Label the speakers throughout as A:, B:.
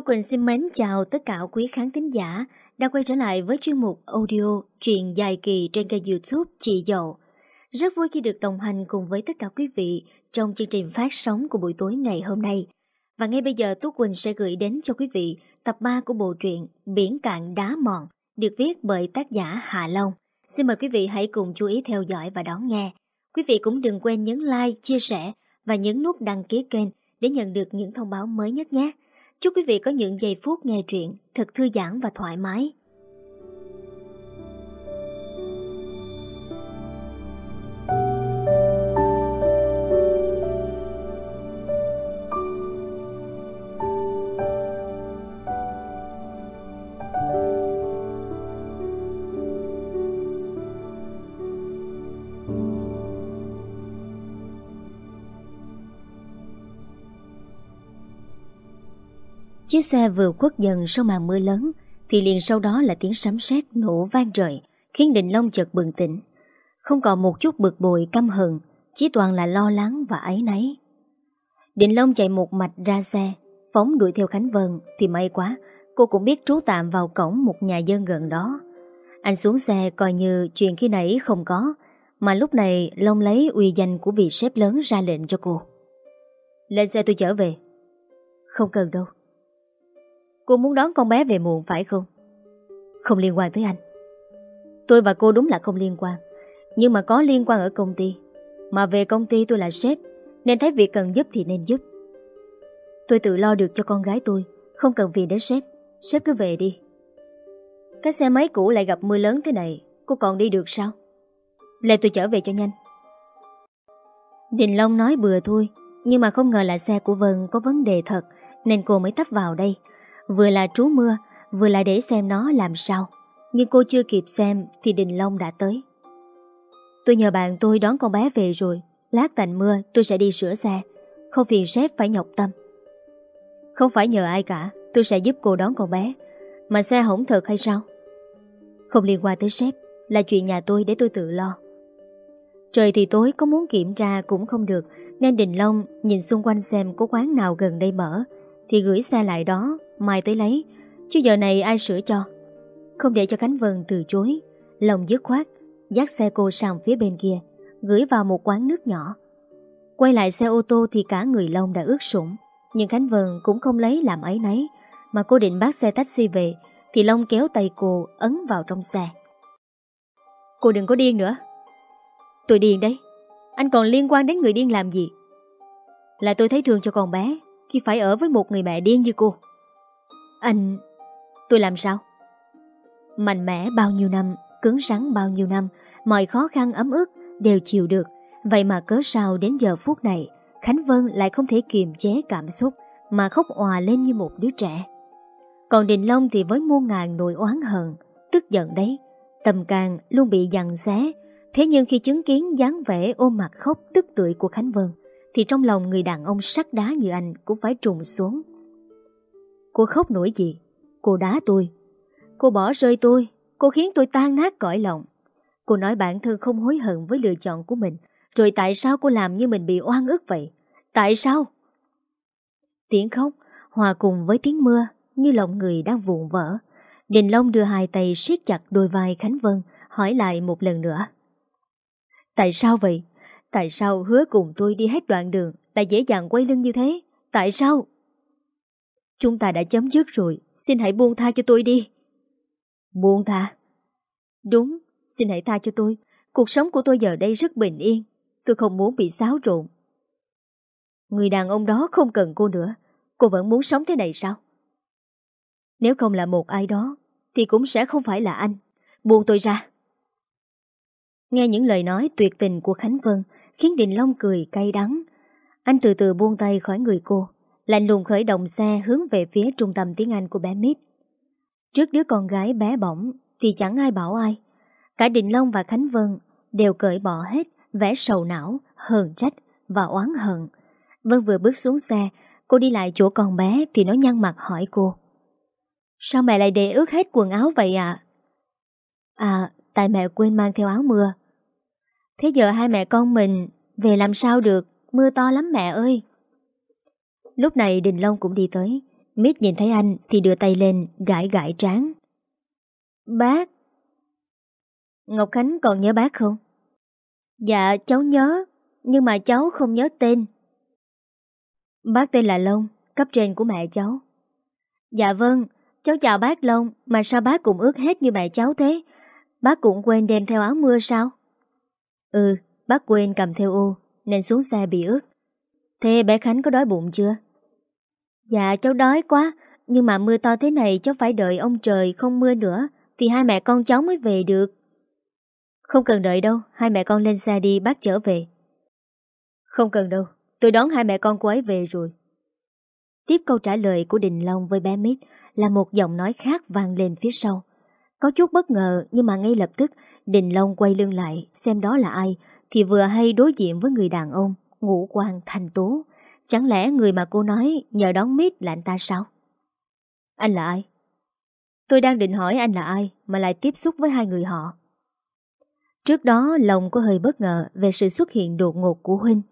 A: Tú Quỳnh xin mến chào tất cả quý khán thính giả đã quay trở lại với chuyên mục audio truyện dài kỳ trên kênh youtube Chị Dậu. Rất vui khi được đồng hành cùng với tất cả quý vị trong chương trình phát sóng của buổi tối ngày hôm nay. Và ngay bây giờ Tú Quỳnh sẽ gửi đến cho quý vị tập 3 của bộ truyện Biển Cạn Đá Mòn được viết bởi tác giả Hạ Long. Xin mời quý vị hãy cùng chú ý theo dõi và đón nghe. Quý vị cũng đừng quên nhấn like, chia sẻ và nhấn nút đăng ký kênh để nhận được những thông báo mới nhất nhé. Chúc quý vị có những giây phút nghe truyện thật thư giãn và thoải mái. Chiếc xe vừa khuất dần sau màn mưa lớn, Thì liền sau đó là tiếng sấm sét nổ vang trời Khiến Định Long chợt bừng tỉnh. Không còn một chút bực bội, căm hận Chỉ toàn là lo lắng và áy náy. Định Long chạy một mạch ra xe, Phóng đuổi theo Khánh Vân, Thì may quá, Cô cũng biết trú tạm vào cổng một nhà dân gần đó. Anh xuống xe coi như chuyện khi nãy không có, Mà lúc này Long lấy uy danh của vị sếp lớn ra lệnh cho cô. Lên xe tôi trở về. Không cần đâu. Cô muốn đón con bé về muộn phải không? Không liên quan tới anh. Tôi và cô đúng là không liên quan. Nhưng mà có liên quan ở công ty. Mà về công ty tôi là sếp, Nên thấy việc cần giúp thì nên giúp. Tôi tự lo được cho con gái tôi, Không cần vì đến sếp. Sếp cứ về đi. Cái xe máy cũ lại gặp mưa lớn thế này, Cô còn đi được sao? Lê tôi chở về cho nhanh. Đình Long nói bừa thôi, Nhưng mà không ngờ là xe của Vân có vấn đề thật, Nên cô mới tấp vào đây. Vừa là trú mưa, Vừa là để xem nó làm sao. Nhưng cô chưa kịp xem Thì Đình Long đã tới. Tôi nhờ bạn tôi đón con bé về rồi. Lát tạnh mưa, tôi sẽ đi sửa xe. Không phiền sếp phải nhọc tâm. Không phải nhờ ai cả, Tôi sẽ giúp cô đón con bé. Mà xe hỏng thật hay sao? Không liên quan tới sếp, Là chuyện nhà tôi để tôi tự lo. Trời thì tối, có muốn kiểm tra cũng không được, Nên Đình Long nhìn xung quanh xem có quán nào gần đây mở. Thì gửi xe lại đó, Mai tới lấy. Chứ giờ này ai sửa cho? Không để cho Khánh Vân từ chối. Lòng dứt khoát, Dắt xe cô sang phía bên kia, Gửi vào một quán nước nhỏ. Quay lại xe ô tô thì cả người Long đã ướt sũng, Nhưng Khánh Vân cũng không lấy làm ấy nấy. Mà cô định bắt xe taxi về, Thì Long kéo tay cô ấn vào trong xe. Cô đừng có điên nữa. Tôi điên đấy. Anh còn liên quan đến người điên làm gì? Là tôi thấy thương cho con bé. Khi phải ở với một người mẹ điên như cô anh... Tôi làm sao? Mạnh mẽ bao nhiêu năm, cứng rắn bao nhiêu năm, mọi khó khăn ấm ức đều chịu được. Vậy mà cớ sao đến giờ phút này, Khánh Vân lại không thể kiềm chế cảm xúc mà khóc òa lên như một đứa trẻ. Còn Đình Long thì với muôn ngàn nỗi oán hận, tức giận đấy, tầm càng luôn bị dằn xé. Thế nhưng khi chứng kiến dáng vẻ ôm mặt khóc tức tưởi của Khánh Vân, thì trong lòng người đàn ông sắt đá như anh cũng phải trùng xuống. Cô khóc nổi gì? Cô đá tôi. Cô bỏ rơi tôi. Cô khiến tôi tan nát cõi lòng. Cô nói bản thân không hối hận với lựa chọn của mình. Rồi tại sao cô làm như mình bị oan ức vậy? Tại sao? Tiếng khóc, hòa cùng với tiếng mưa, như lòng người đang vụn vỡ. Đình Long đưa hai tay siết chặt đôi vai Khánh Vân, hỏi lại một lần nữa. Tại sao vậy? Tại sao hứa cùng tôi đi hết đoạn đường lại dễ dàng quay lưng như thế? Tại sao? Chúng ta đã chấm dứt rồi Xin hãy buông tha cho tôi đi. Buông tha? Đúng, xin hãy tha cho tôi. Cuộc sống của tôi giờ đây rất bình yên Tôi không muốn bị xáo trộn. Người đàn ông đó không cần cô nữa Cô vẫn muốn sống thế này sao? Nếu không là một ai đó Thì cũng sẽ không phải là anh. Buông tôi ra. Nghe những lời nói tuyệt tình của Khánh Vân Khiến Đình Long cười cay đắng Anh từ từ buông tay khỏi người cô Lạnh lùng khởi động xe hướng về phía trung tâm tiếng Anh của bé Mít. Trước đứa con gái bé bỏng thì chẳng ai bảo ai. Cả đình Long và Khánh Vân đều cởi bỏ hết vẻ sầu não, hờn trách và oán hận. Vân vừa bước xuống xe, cô đi lại chỗ con bé thì nó nhăn mặt hỏi cô. Sao mẹ lại để ướt hết quần áo vậy ạ? À? à, tại mẹ quên mang theo áo mưa. Thế giờ hai mẹ con mình về làm sao được, mưa to lắm mẹ ơi. Lúc này Đình Long cũng đi tới Mít nhìn thấy anh thì đưa tay lên gãi gãi trán. Bác! Ngọc Khánh còn nhớ bác không? Dạ cháu nhớ, nhưng mà cháu không nhớ tên. Bác tên là Long, cấp trên của mẹ cháu. Dạ vâng, cháu chào bác Long, mà sao bác cũng ướt hết như mẹ cháu thế? Bác cũng quên đem theo áo mưa sao? Ừ, bác quên cầm theo ô, nên xuống xe bị ướt. Thế bé Khánh có đói bụng chưa? Dạ cháu đói quá, nhưng mà mưa to thế này cháu phải đợi ông trời không mưa nữa, thì hai mẹ con cháu mới về được. Không cần đợi đâu, hai mẹ con lên xe đi bác trở về. Không cần đâu, tôi đón hai mẹ con cô ấy về rồi. Tiếp câu trả lời của Đình Long với bé Mít là một giọng nói khác vang lên phía sau. Có chút bất ngờ nhưng mà ngay lập tức Đình Long quay lưng lại xem đó là ai thì vừa hay đối diện với người đàn ông ngũ quan thành tố. Chẳng lẽ người mà cô nói nhờ đón Mít là anh ta sao? Anh là ai? Tôi đang định hỏi anh là ai mà lại tiếp xúc với hai người họ. Trước đó lòng có hơi bất ngờ về sự xuất hiện đột ngột của Huynh.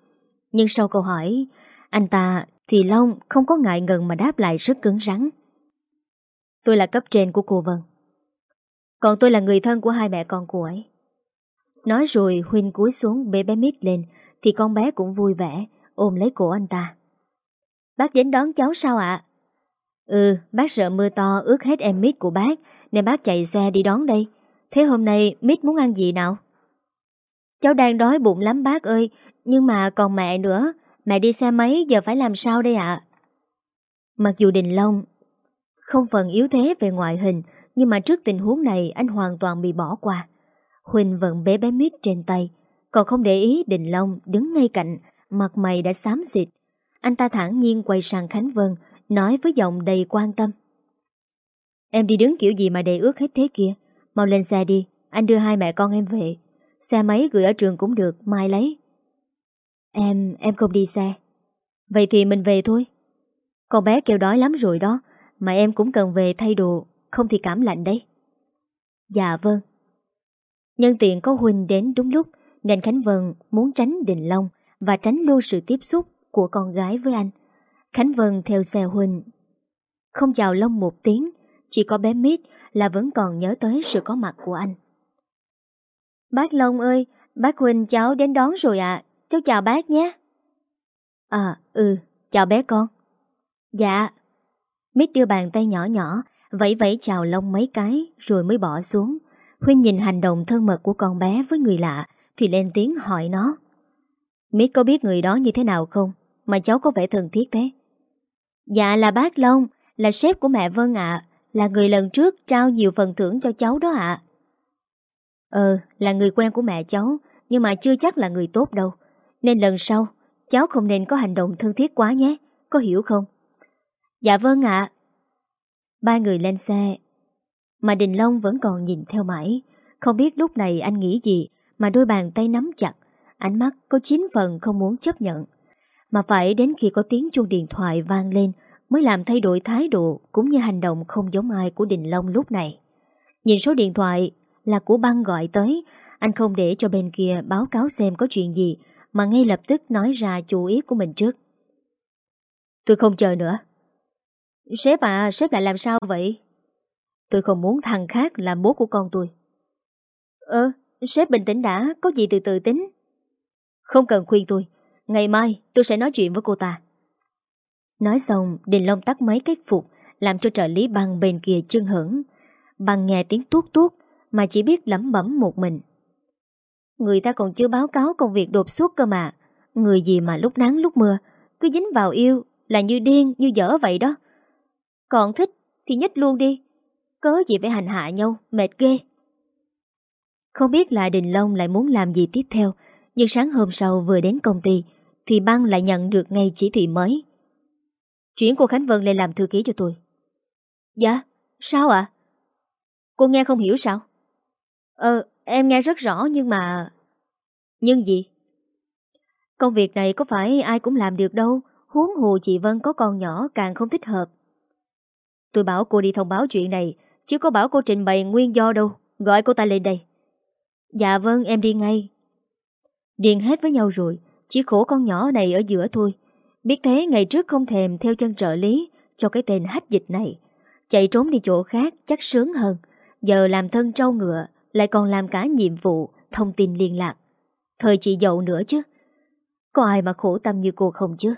A: Nhưng sau câu hỏi, anh ta thì Long không có ngại ngần mà đáp lại rất cứng rắn. Tôi là cấp trên của cô Vân. Còn tôi là người thân của hai mẹ con cô ấy. Nói rồi Huynh cúi xuống bế bé mít lên thì con bé cũng vui vẻ ôm lấy cổ anh ta. Bác đến đón cháu sao ạ? Ừ, bác sợ mưa to ướt hết em mít của bác nên bác chạy xe đi đón đây. Thế hôm nay Mít muốn ăn gì nào? Cháu đang đói bụng lắm bác ơi Nhưng mà còn mẹ nữa Mẹ đi xe máy giờ phải làm sao đây ạ Mặc dù Đình Long Không phần yếu thế về ngoại hình nhưng mà trước tình huống này Anh hoàn toàn bị bỏ qua. Huỳnh vẫn bé bé Mít trên tay Còn không để ý Đình Long đứng ngay cạnh Mặt mày đã xám xịt. Anh ta thẳng nhiên quay sang Khánh Vân Nói với giọng đầy quan tâm. Em đi đứng kiểu gì mà đầy ướt hết thế kia? Mau lên xe đi Anh đưa hai mẹ con em về. Xe máy gửi ở trường cũng được Mai lấy. Em, em không đi xe. Vậy thì mình về thôi. Con bé kêu đói lắm rồi đó Mà em cũng cần về thay đồ. Không thì cảm lạnh đấy Dạ vâng Nhân tiện có Huynh đến đúng lúc Nên Khánh Vân muốn tránh Đình Long Và tránh luôn sự tiếp xúc Của con gái với anh Khánh Vân theo xe Huynh Không chào Long một tiếng Chỉ có bé Mít là vẫn còn nhớ tới sự có mặt của anh. Bác Long ơi, bác Huynh cháu đến đón rồi ạ. Cháu chào bác nhé. À, ừ, chào bé con. Dạ. Mít đưa bàn tay nhỏ nhỏ, vẫy vẫy chào Long mấy cái rồi mới bỏ xuống. Huynh nhìn hành động thân mật của con bé với người lạ thì lên tiếng hỏi nó. Mít có biết người đó như thế nào không? Mà cháu có vẻ thân thiết thế. Dạ là bác Long, là sếp của mẹ Vân ạ. Là người lần trước trao nhiều phần thưởng cho cháu đó ạ Ờ là người quen của mẹ cháu Nhưng mà chưa chắc là người tốt đâu Nên lần sau Cháu không nên có hành động thân thiết quá nhé Có hiểu không Dạ vâng ạ Ba người lên xe Mà Đình Long vẫn còn nhìn theo mãi Không biết lúc này anh nghĩ gì Mà đôi bàn tay nắm chặt Ánh mắt có chín phần không muốn chấp nhận Mà phải đến khi có tiếng chuông điện thoại vang lên mới làm thay đổi thái độ cũng như hành động không giống ai của Đình Long lúc này. Nhìn số điện thoại là của băng gọi tới, anh không để cho bên kia báo cáo xem có chuyện gì, mà ngay lập tức nói ra chủ ý của mình trước. Tôi không chờ nữa. Sếp à, sếp lại làm sao vậy? Tôi không muốn thằng khác làm bố của con tôi. Ơ, sếp bình tĩnh đã, có gì từ từ tính. Không cần khuyên tôi, ngày mai tôi sẽ nói chuyện với cô ta. Nói xong, Đình Long tắt mấy cái phục, làm cho trợ lý băng bên kia chân hững. Băng nghe tiếng tuốt tuốt, mà chỉ biết lẩm bẩm một mình. Người ta còn chưa báo cáo công việc đột xuất cơ mà. Người gì mà lúc nắng lúc mưa, cứ dính vào yêu là như điên, như dở vậy đó. Còn thích thì nhích luôn đi. Cớ gì phải hành hạ nhau, mệt ghê. Không biết là Đình Long lại muốn làm gì tiếp theo, nhưng sáng hôm sau vừa đến công ty, thì băng lại nhận được ngay chỉ thị mới. Chuyển cô Khánh Vân lên làm thư ký cho tôi Dạ, sao ạ? Cô nghe không hiểu sao? Ờ, em nghe rất rõ nhưng mà... Nhưng gì? Công việc này có phải ai cũng làm được đâu Huống hồ chị Vân có con nhỏ càng không thích hợp Tôi bảo cô đi thông báo chuyện này Chứ có bảo cô trình bày nguyên do đâu Gọi cô ta lên đây Dạ vâng em đi ngay Điền hết với nhau rồi Chỉ khổ con nhỏ này ở giữa thôi Biết thế ngày trước không thèm theo chân trợ lý cho cái tên hách dịch này. Chạy trốn đi chỗ khác chắc sướng hơn. Giờ làm thân trâu ngựa, lại còn làm cả nhiệm vụ, thông tin liên lạc. Thời chị dậu nữa chứ. Có ai mà khổ tâm như cô không chứ?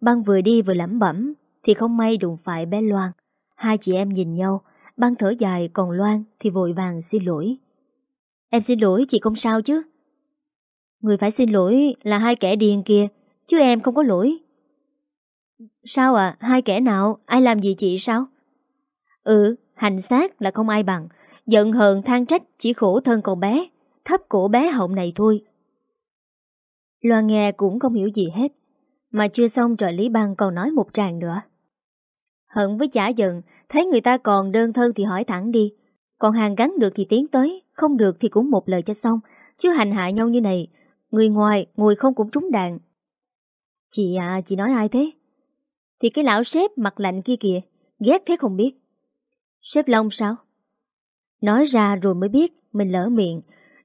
A: Băng vừa đi vừa lẩm bẩm, thì không may đụng phải bé Loan. Hai chị em nhìn nhau, băng thở dài còn Loan thì vội vàng xin lỗi. Em xin lỗi chị không sao chứ? Người phải xin lỗi là hai kẻ điên kia, chứ em không có lỗi. Sao ạ? À? Hai kẻ nào? Ai làm gì chị sao? Ừ, hành xác là không ai bằng. Giận hờn than trách chỉ khổ thân con bé. Thấp cổ bé họng này thôi. Loan nghe cũng không hiểu gì hết. Mà chưa xong trợ lý băng còn nói một tràng nữa. Hận với chả giận, thấy người ta còn đơn thân thì hỏi thẳng đi. Còn hàng gắn được thì tiến tới, không được thì cũng một lời cho xong. Chứ hành hạ nhau như này, người ngoài ngồi không cũng trúng đạn. Chị à, chị nói ai thế? Thì cái lão sếp mặt lạnh kia kìa, ghét thế không biết. Sếp Long sao? Nói ra rồi mới biết mình lỡ miệng,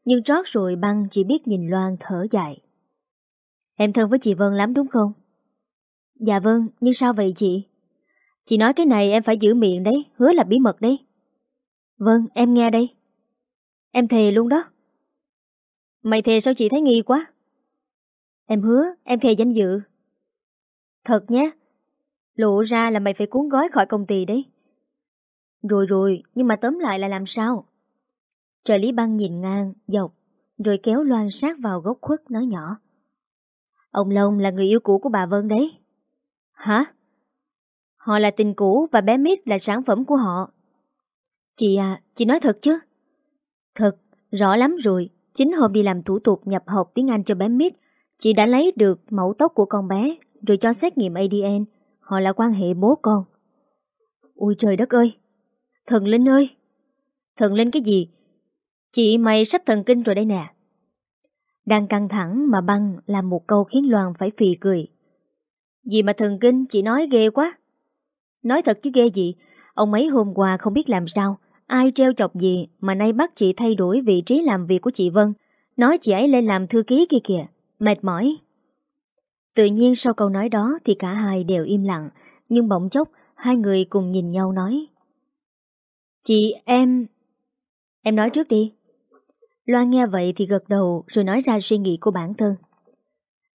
A: nhưng trót rồi băng chỉ biết nhìn Loan thở dài. Em thân với chị Vân lắm đúng không? Dạ vâng, nhưng sao vậy chị? Chị nói cái này em phải giữ miệng đấy, hứa là bí mật đấy. Vâng, em nghe đây. Em thề luôn đó. Mày thề sao chị thấy nghi quá? Em hứa, em thề danh dự. Thật nhé. Lộ ra là mày phải cuốn gói khỏi công ty đấy. Rồi rồi, nhưng mà tóm lại là làm sao? Trợ lý băng nhìn ngang, dọc, rồi kéo loan sát vào góc khuất nói nhỏ. Ông Long là người yêu cũ của bà Vân đấy. Hả? Họ là tình cũ và bé Mít là sản phẩm của họ. Chị à, chị nói thật chứ? Thật, rõ lắm rồi. Chính hôm đi làm thủ tục nhập học tiếng Anh cho bé Mít, chị đã lấy được mẫu tóc của con bé rồi cho xét nghiệm ADN. Họ là quan hệ bố con. Ôi trời đất ơi! Thần Linh ơi! Thần Linh cái gì? Chị mày sắp thần kinh rồi đây nè. Đang căng thẳng mà băng làm một câu khiến Loan phải phì cười. Gì mà thần kinh chị nói ghê quá. Nói thật chứ ghê gì, ông mấy hôm qua không biết làm sao, ai treo chọc gì mà nay bắt chị thay đổi vị trí làm việc của chị Vân, nói chị ấy lên làm thư ký kia kìa, mệt mỏi. Tự nhiên sau câu nói đó thì cả hai đều im lặng, nhưng bỗng chốc hai người cùng nhìn nhau nói. Chị em... Em nói trước đi. Loan nghe vậy thì gật đầu rồi nói ra suy nghĩ của bản thân.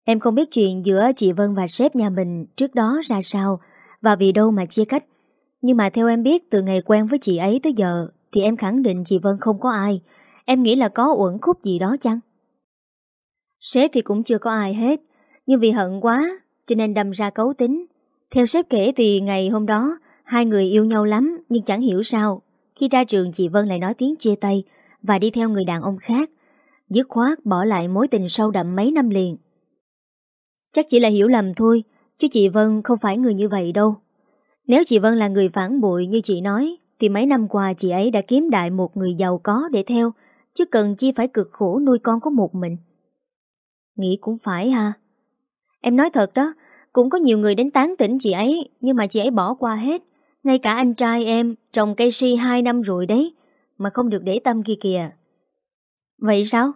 A: Em không biết chuyện giữa chị Vân và sếp nhà mình trước đó ra sao và vì đâu mà chia cách. Nhưng mà theo em biết từ ngày quen với chị ấy tới giờ thì em khẳng định chị Vân không có ai. Em nghĩ là có uẩn khúc gì đó chăng? Sếp thì cũng chưa có ai hết. Nhưng vì hận quá cho nên đâm ra cấu tính. Theo sếp kể thì ngày hôm đó hai người yêu nhau lắm nhưng chẳng hiểu sao. Khi ra trường chị Vân lại nói tiếng chia tay và đi theo người đàn ông khác. Dứt khoát bỏ lại mối tình sâu đậm mấy năm liền. Chắc chỉ là hiểu lầm thôi, chứ chị Vân không phải người như vậy đâu. Nếu chị Vân là người phản bội như chị nói, thì mấy năm qua chị ấy đã kiếm đại một người giàu có để theo, chứ cần chi phải cực khổ nuôi con có một mình. Nghĩ cũng phải ha. Em nói thật đó, cũng có nhiều người đến tán tỉnh chị ấy, nhưng mà chị ấy bỏ qua hết. Ngay cả anh trai em, trồng cây si 2 năm rồi đấy, mà không được để tâm kia kìa. Vậy sao?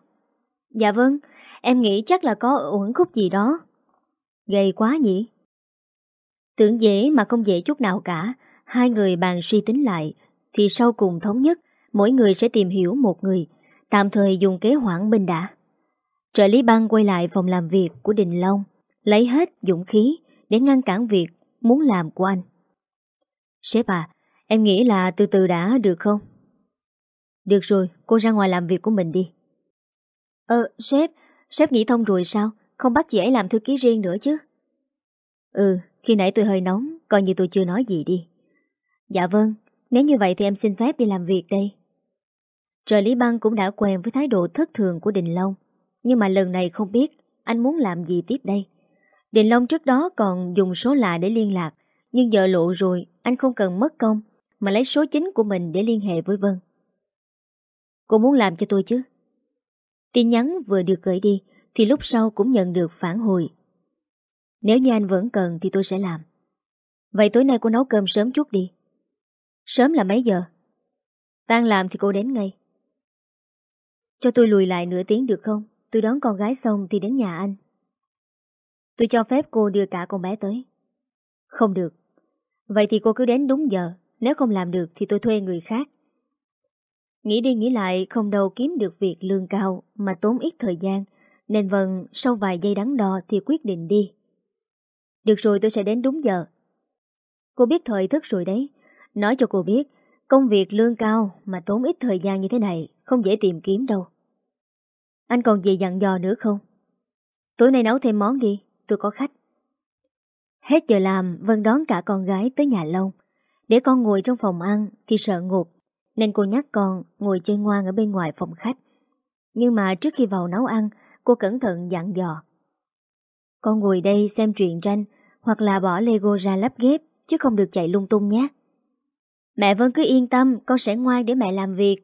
A: Dạ vâng, em nghĩ chắc là có uẩn khúc gì đó. Gây quá nhỉ? Tưởng dễ mà không dễ chút nào cả, hai người bàn suy tính lại, thì sau cùng thống nhất, mỗi người sẽ tìm hiểu một người, tạm thời dùng kế hoãn binh đã. Trợ lý băng quay lại phòng làm việc của Đình Long, lấy hết dũng khí để ngăn cản việc muốn làm của anh. Sếp à, em nghĩ là từ từ đã được không? Được rồi, cô ra ngoài làm việc của mình đi. Ờ, sếp, sếp nghĩ thông rồi sao? Không bắt chị ấy làm thư ký riêng nữa chứ? Ừ, khi nãy tôi hơi nóng, coi như tôi chưa nói gì đi. Dạ vâng, nếu như vậy thì em xin phép đi làm việc đây. Trợ Lý Băng cũng đã quen với thái độ thất thường của Đình Long, nhưng mà lần này không biết anh muốn làm gì tiếp đây. Đình Long trước đó còn dùng số lạ để liên lạc, nhưng giờ lộ rồi anh không cần mất công mà lấy số chính của mình để liên hệ với Vân. Cô muốn làm cho tôi chứ? Tin nhắn vừa được gửi đi thì lúc sau cũng nhận được phản hồi. Nếu như anh vẫn cần thì tôi sẽ làm. Vậy tối nay cô nấu cơm sớm chút đi. Sớm là mấy giờ? Tan làm thì cô đến ngay. Cho tôi lùi lại nửa tiếng được không? Tôi đón con gái xong thì đến nhà anh. Tôi cho phép cô đưa cả con bé tới. Không được. Vậy thì cô cứ đến đúng giờ Nếu không làm được thì tôi thuê người khác Nghĩ đi nghĩ lại, Không đâu kiếm được việc lương cao Mà tốn ít thời gian Nên Vân sau vài giây đắn đo Thì quyết định đi được rồi, tôi sẽ đến đúng giờ. Cô biết thời thức rồi đấy. Nói cho cô biết, Công việc lương cao mà tốn ít thời gian như thế này, Không dễ tìm kiếm đâu. Anh còn gì dặn dò nữa không? Tối nay nấu thêm món đi, Tôi có khách. Hết giờ làm, Vân đón cả con gái tới nhà lâu Để con ngồi trong phòng ăn Thì sợ ngột Nên cô nhắc con ngồi chơi ngoan ở bên ngoài phòng khách. Nhưng mà trước khi vào nấu ăn, Cô cẩn thận dặn dò. Con ngồi đây xem truyện tranh Hoặc là bỏ Lego ra lắp ghép Chứ không được chạy lung tung nhé Mẹ Vân cứ yên tâm Con sẽ ngoan để mẹ làm việc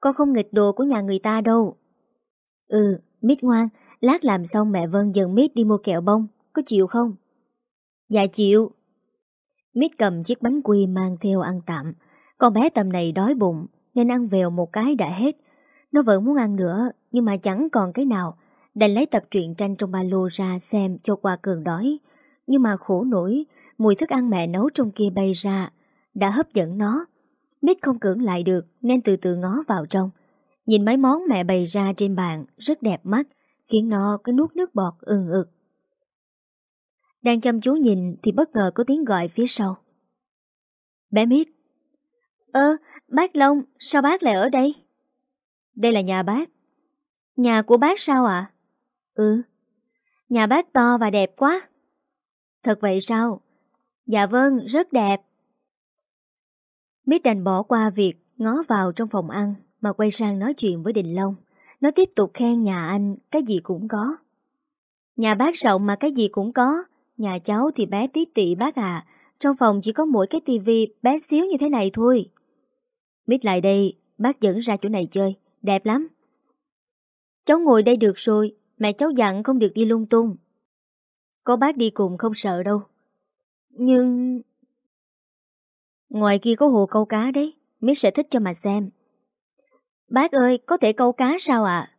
A: Con không nghịch đồ của nhà người ta đâu Ừ, Mít ngoan Lát làm xong mẹ Vân dần Mít đi mua kẹo bông Có chịu không? Dạ chịu. Mít cầm chiếc bánh quy mang theo ăn tạm. Con bé tầm này đói bụng nên ăn vèo một cái đã hết. Nó vẫn muốn ăn nữa nhưng mà chẳng còn cái nào. Đành lấy tập truyện tranh trong ba lô ra xem cho qua cơn đói. Nhưng mà khổ nổi, mùi thức ăn mẹ nấu trong kia bay ra đã hấp dẫn nó. Mít không cưỡng lại được nên từ từ ngó vào trong. Nhìn mấy món mẹ bày ra trên bàn rất đẹp mắt, khiến nó cứ nuốt nước bọt ừng ực. Đang chăm chú nhìn thì bất ngờ có tiếng gọi phía sau. Bé Mít. Ơ, bác Long, sao bác lại ở đây? Đây là nhà bác. Nhà của bác sao ạ? Ừ. Nhà bác to và đẹp quá. Thật vậy sao? Dạ vâng, rất đẹp. Mít đành bỏ qua việc ngó vào trong phòng ăn mà quay sang nói chuyện với Đình Long. Nó tiếp tục khen nhà anh cái gì cũng có. Nhà bác rộng mà cái gì cũng có, Nhà cháu thì bé tí tị bác à Trong phòng chỉ có mỗi cái tivi bé xíu như thế này thôi Biết lại đây Bác dẫn ra chỗ này chơi Đẹp lắm Cháu ngồi đây được rồi Mẹ cháu dặn không được đi lung tung. Có bác đi cùng không sợ đâu. Nhưng Ngoài kia có hồ câu cá đấy Mít sẽ thích cho mà xem. Bác ơi có thể câu cá sao ạ?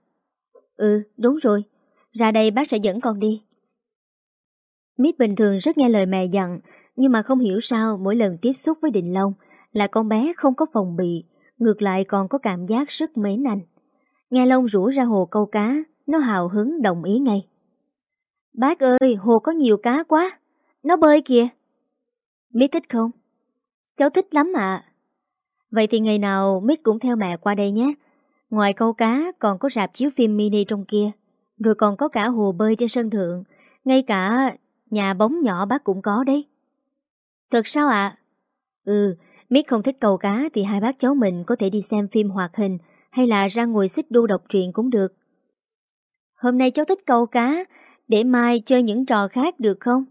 A: Ừ đúng rồi. Ra đây bác sẽ dẫn con đi. Mít bình thường rất nghe lời mẹ dặn, nhưng mà không hiểu sao mỗi lần tiếp xúc với Định Long là con bé không có phòng bị, ngược lại còn có cảm giác rất mến anh. Nghe Long rủ ra hồ câu cá, nó hào hứng đồng ý ngay. Bác ơi, hồ có nhiều cá quá, nó bơi kìa. Mít thích không? Cháu thích lắm ạ. Vậy thì ngày nào Mít cũng theo mẹ qua đây nhé. Ngoài câu cá còn có rạp chiếu phim mini trong kia, rồi còn có cả hồ bơi trên sân thượng, ngay cả Nhà bóng nhỏ bác cũng có đấy Thật sao ạ? Ừ, Miết không thích câu cá Thì hai bác cháu mình có thể đi xem phim hoạt hình Hay là ra ngồi xích đu đọc truyện cũng được Hôm nay cháu thích câu cá Để mai chơi những trò khác được không?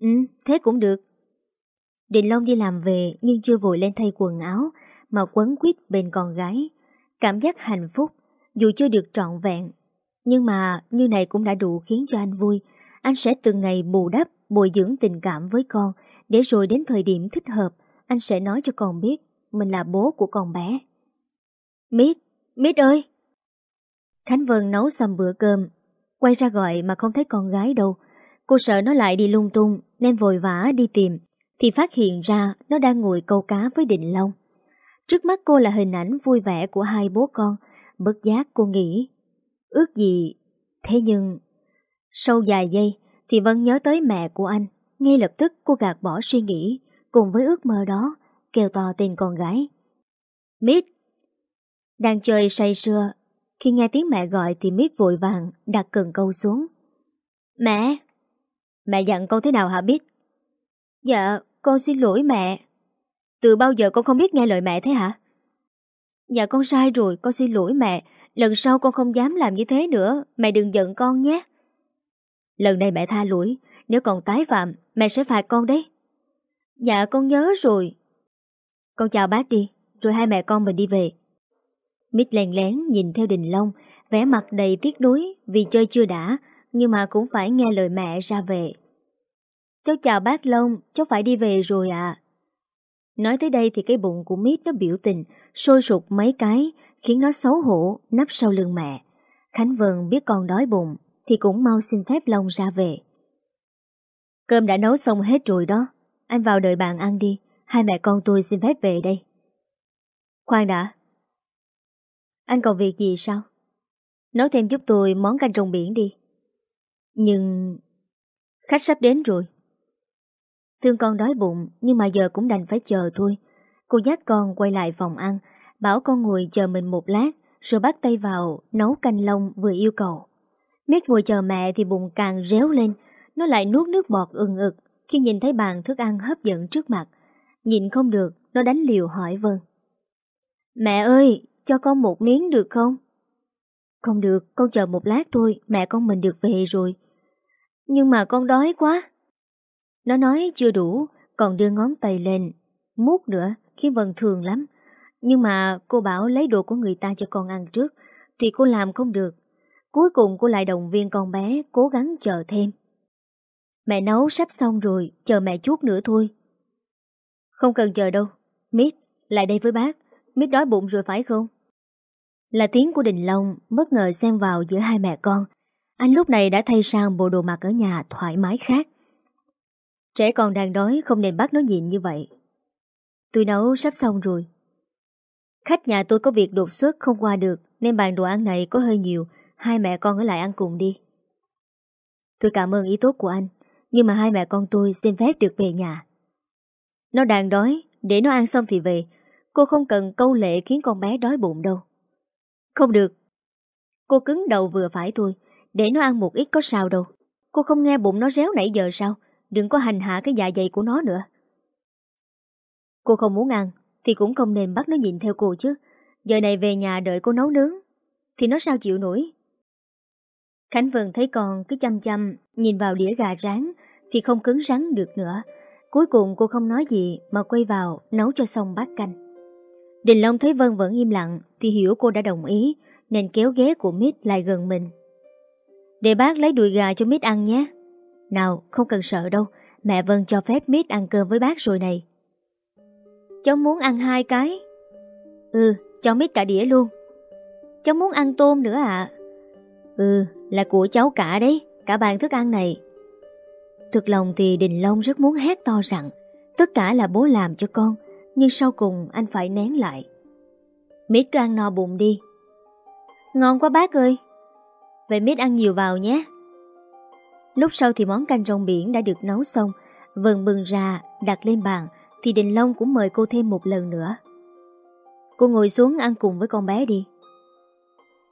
A: Ừ, thế cũng được Định Long đi làm về Nhưng chưa vội lên thay quần áo Mà quấn quýt bên con gái Cảm giác hạnh phúc Dù chưa được trọn vẹn Nhưng mà như này cũng đã đủ khiến cho anh vui anh sẽ từng ngày bù đắp, bồi dưỡng tình cảm với con, để rồi đến thời điểm thích hợp, anh sẽ nói cho con biết mình là bố của con bé. Mít, Mít ơi! Khánh Vân nấu xong bữa cơm, quay ra gọi mà không thấy con gái đâu. Cô sợ nó lại đi lung tung nên vội vã đi tìm, thì phát hiện ra nó đang ngồi câu cá với Định Long. Trước mắt cô là hình ảnh vui vẻ của hai bố con, bất giác cô nghĩ. Ước gì, thế nhưng sau vài giây thì Vân nhớ tới mẹ của anh. Ngay lập tức cô gạt bỏ suy nghĩ cùng với ước mơ đó kêu to tên con gái. Mít! Đang chơi say sưa. Khi nghe tiếng mẹ gọi thì Mít vội vàng đặt cần câu xuống. Mẹ! Mẹ dặn con thế nào hả Mít? Dạ, con xin lỗi mẹ. Từ bao giờ con không biết nghe lời mẹ thế hả? Dạ con sai rồi, con xin lỗi mẹ. Lần sau con không dám làm như thế nữa. Mẹ đừng giận con nhé. Lần này mẹ tha lỗi Nếu còn tái phạm mẹ sẽ phạt con đấy Dạ con nhớ rồi Con chào bác đi Rồi hai mẹ con mình đi về Mít lèn lén nhìn theo Đình Long vẻ mặt đầy tiếc nuối Vì chơi chưa đã Nhưng mà cũng phải nghe lời mẹ ra về. Cháu chào bác Long Cháu phải đi về rồi ạ. Nói tới đây thì cái bụng của Mít nó biểu tình Sôi sụt mấy cái Khiến nó xấu hổ nắp sau lưng mẹ. Khánh Vân biết con đói bụng thì cũng mau xin phép Long ra về. Cơm đã nấu xong hết rồi đó, Anh vào đợi bạn ăn đi Hai mẹ con tôi xin phép về đây. Khoan đã anh còn việc gì sao? Nấu thêm giúp tôi món canh rồng biển đi. Nhưng Khách sắp đến rồi. Thương con đói bụng, Nhưng mà giờ cũng đành phải chờ thôi. Cô dắt con quay lại phòng ăn, Bảo con ngồi chờ mình một lát, Rồi bắt tay vào nấu canh lông vừa yêu cầu. Miết ngồi chờ mẹ thì bụng càng réo lên, Nó lại nuốt nước bọt ừng ực Khi nhìn thấy bàn thức ăn hấp dẫn trước mặt. Nhìn không được, Nó đánh liều hỏi Vân. Mẹ ơi cho con một miếng được không? Không được Con chờ một lát thôi Mẹ con mình được về rồi. Nhưng mà con đói quá. Nó nói chưa đủ Còn đưa ngón tay lên Mút nữa khiến Vân thường lắm. Nhưng mà cô bảo lấy đồ của người ta cho con ăn trước Thì cô làm không được. Cuối cùng cô lại động viên con bé Cố gắng chờ thêm. Mẹ nấu sắp xong rồi Chờ mẹ chút nữa thôi. Không cần chờ đâu. Mít, lại đây với bác. Mít đói bụng rồi phải không? Là tiếng của Đình Long, Bất ngờ xen vào giữa hai mẹ con. Anh lúc này đã thay sang bộ đồ mặc ở nhà Thoải mái khác. Trẻ con đang đói, không nên bắt nó nhịn như vậy. Tôi nấu sắp xong rồi. Khách nhà tôi có việc đột xuất, không qua được, Nên bàn đồ ăn này có hơi nhiều. Hai mẹ con ở lại ăn cùng đi. Tôi cảm ơn ý tốt của anh, Nhưng mà hai mẹ con tôi xin phép được về nhà. Nó đang đói, Để nó ăn xong thì về. Cô không cần câu lệ khiến con bé đói bụng đâu. Không được. Cô cứng đầu vừa phải thôi, Để nó ăn một ít có sao đâu. Cô không nghe bụng nó réo nãy giờ sao? Đừng có hành hạ cái dạ dày của nó nữa. Cô không muốn ăn, Thì cũng không nên bắt nó nhìn theo cô chứ. Giờ này về nhà đợi cô nấu nướng, Thì nó sao chịu nổi? Khánh Vân thấy con cứ chăm chăm Nhìn vào đĩa gà rán, Thì không cứng rắn được nữa. Cuối cùng cô không nói gì Mà quay vào nấu cho xong bát canh. Đình Long thấy Vân vẫn im lặng Thì hiểu cô đã đồng ý, Nên kéo ghế của Mít lại gần mình. Để bác lấy đùi gà cho Mít ăn nhé. Nào, không cần sợ đâu, Mẹ Vân cho phép Mít ăn cơm với bác rồi này. Cháu muốn ăn hai cái. Ừ cho Mít cả đĩa luôn. Cháu muốn ăn tôm nữa ạ. Ừ là của cháu cả đấy, Cả bàn thức ăn này. Thực lòng thì Đình Long rất muốn hét to rằng, Tất cả là bố làm cho con nhưng sau cùng anh phải nén lại. Mít cứ ăn no bụng đi. Ngon quá bác ơi. Vậy Mít ăn nhiều vào nhé. Lúc sau thì món canh rong biển đã được nấu xong, Vần bừng ra, đặt lên bàn, Thì Đình Long cũng mời cô thêm một lần nữa. Cô ngồi xuống ăn cùng với con bé đi.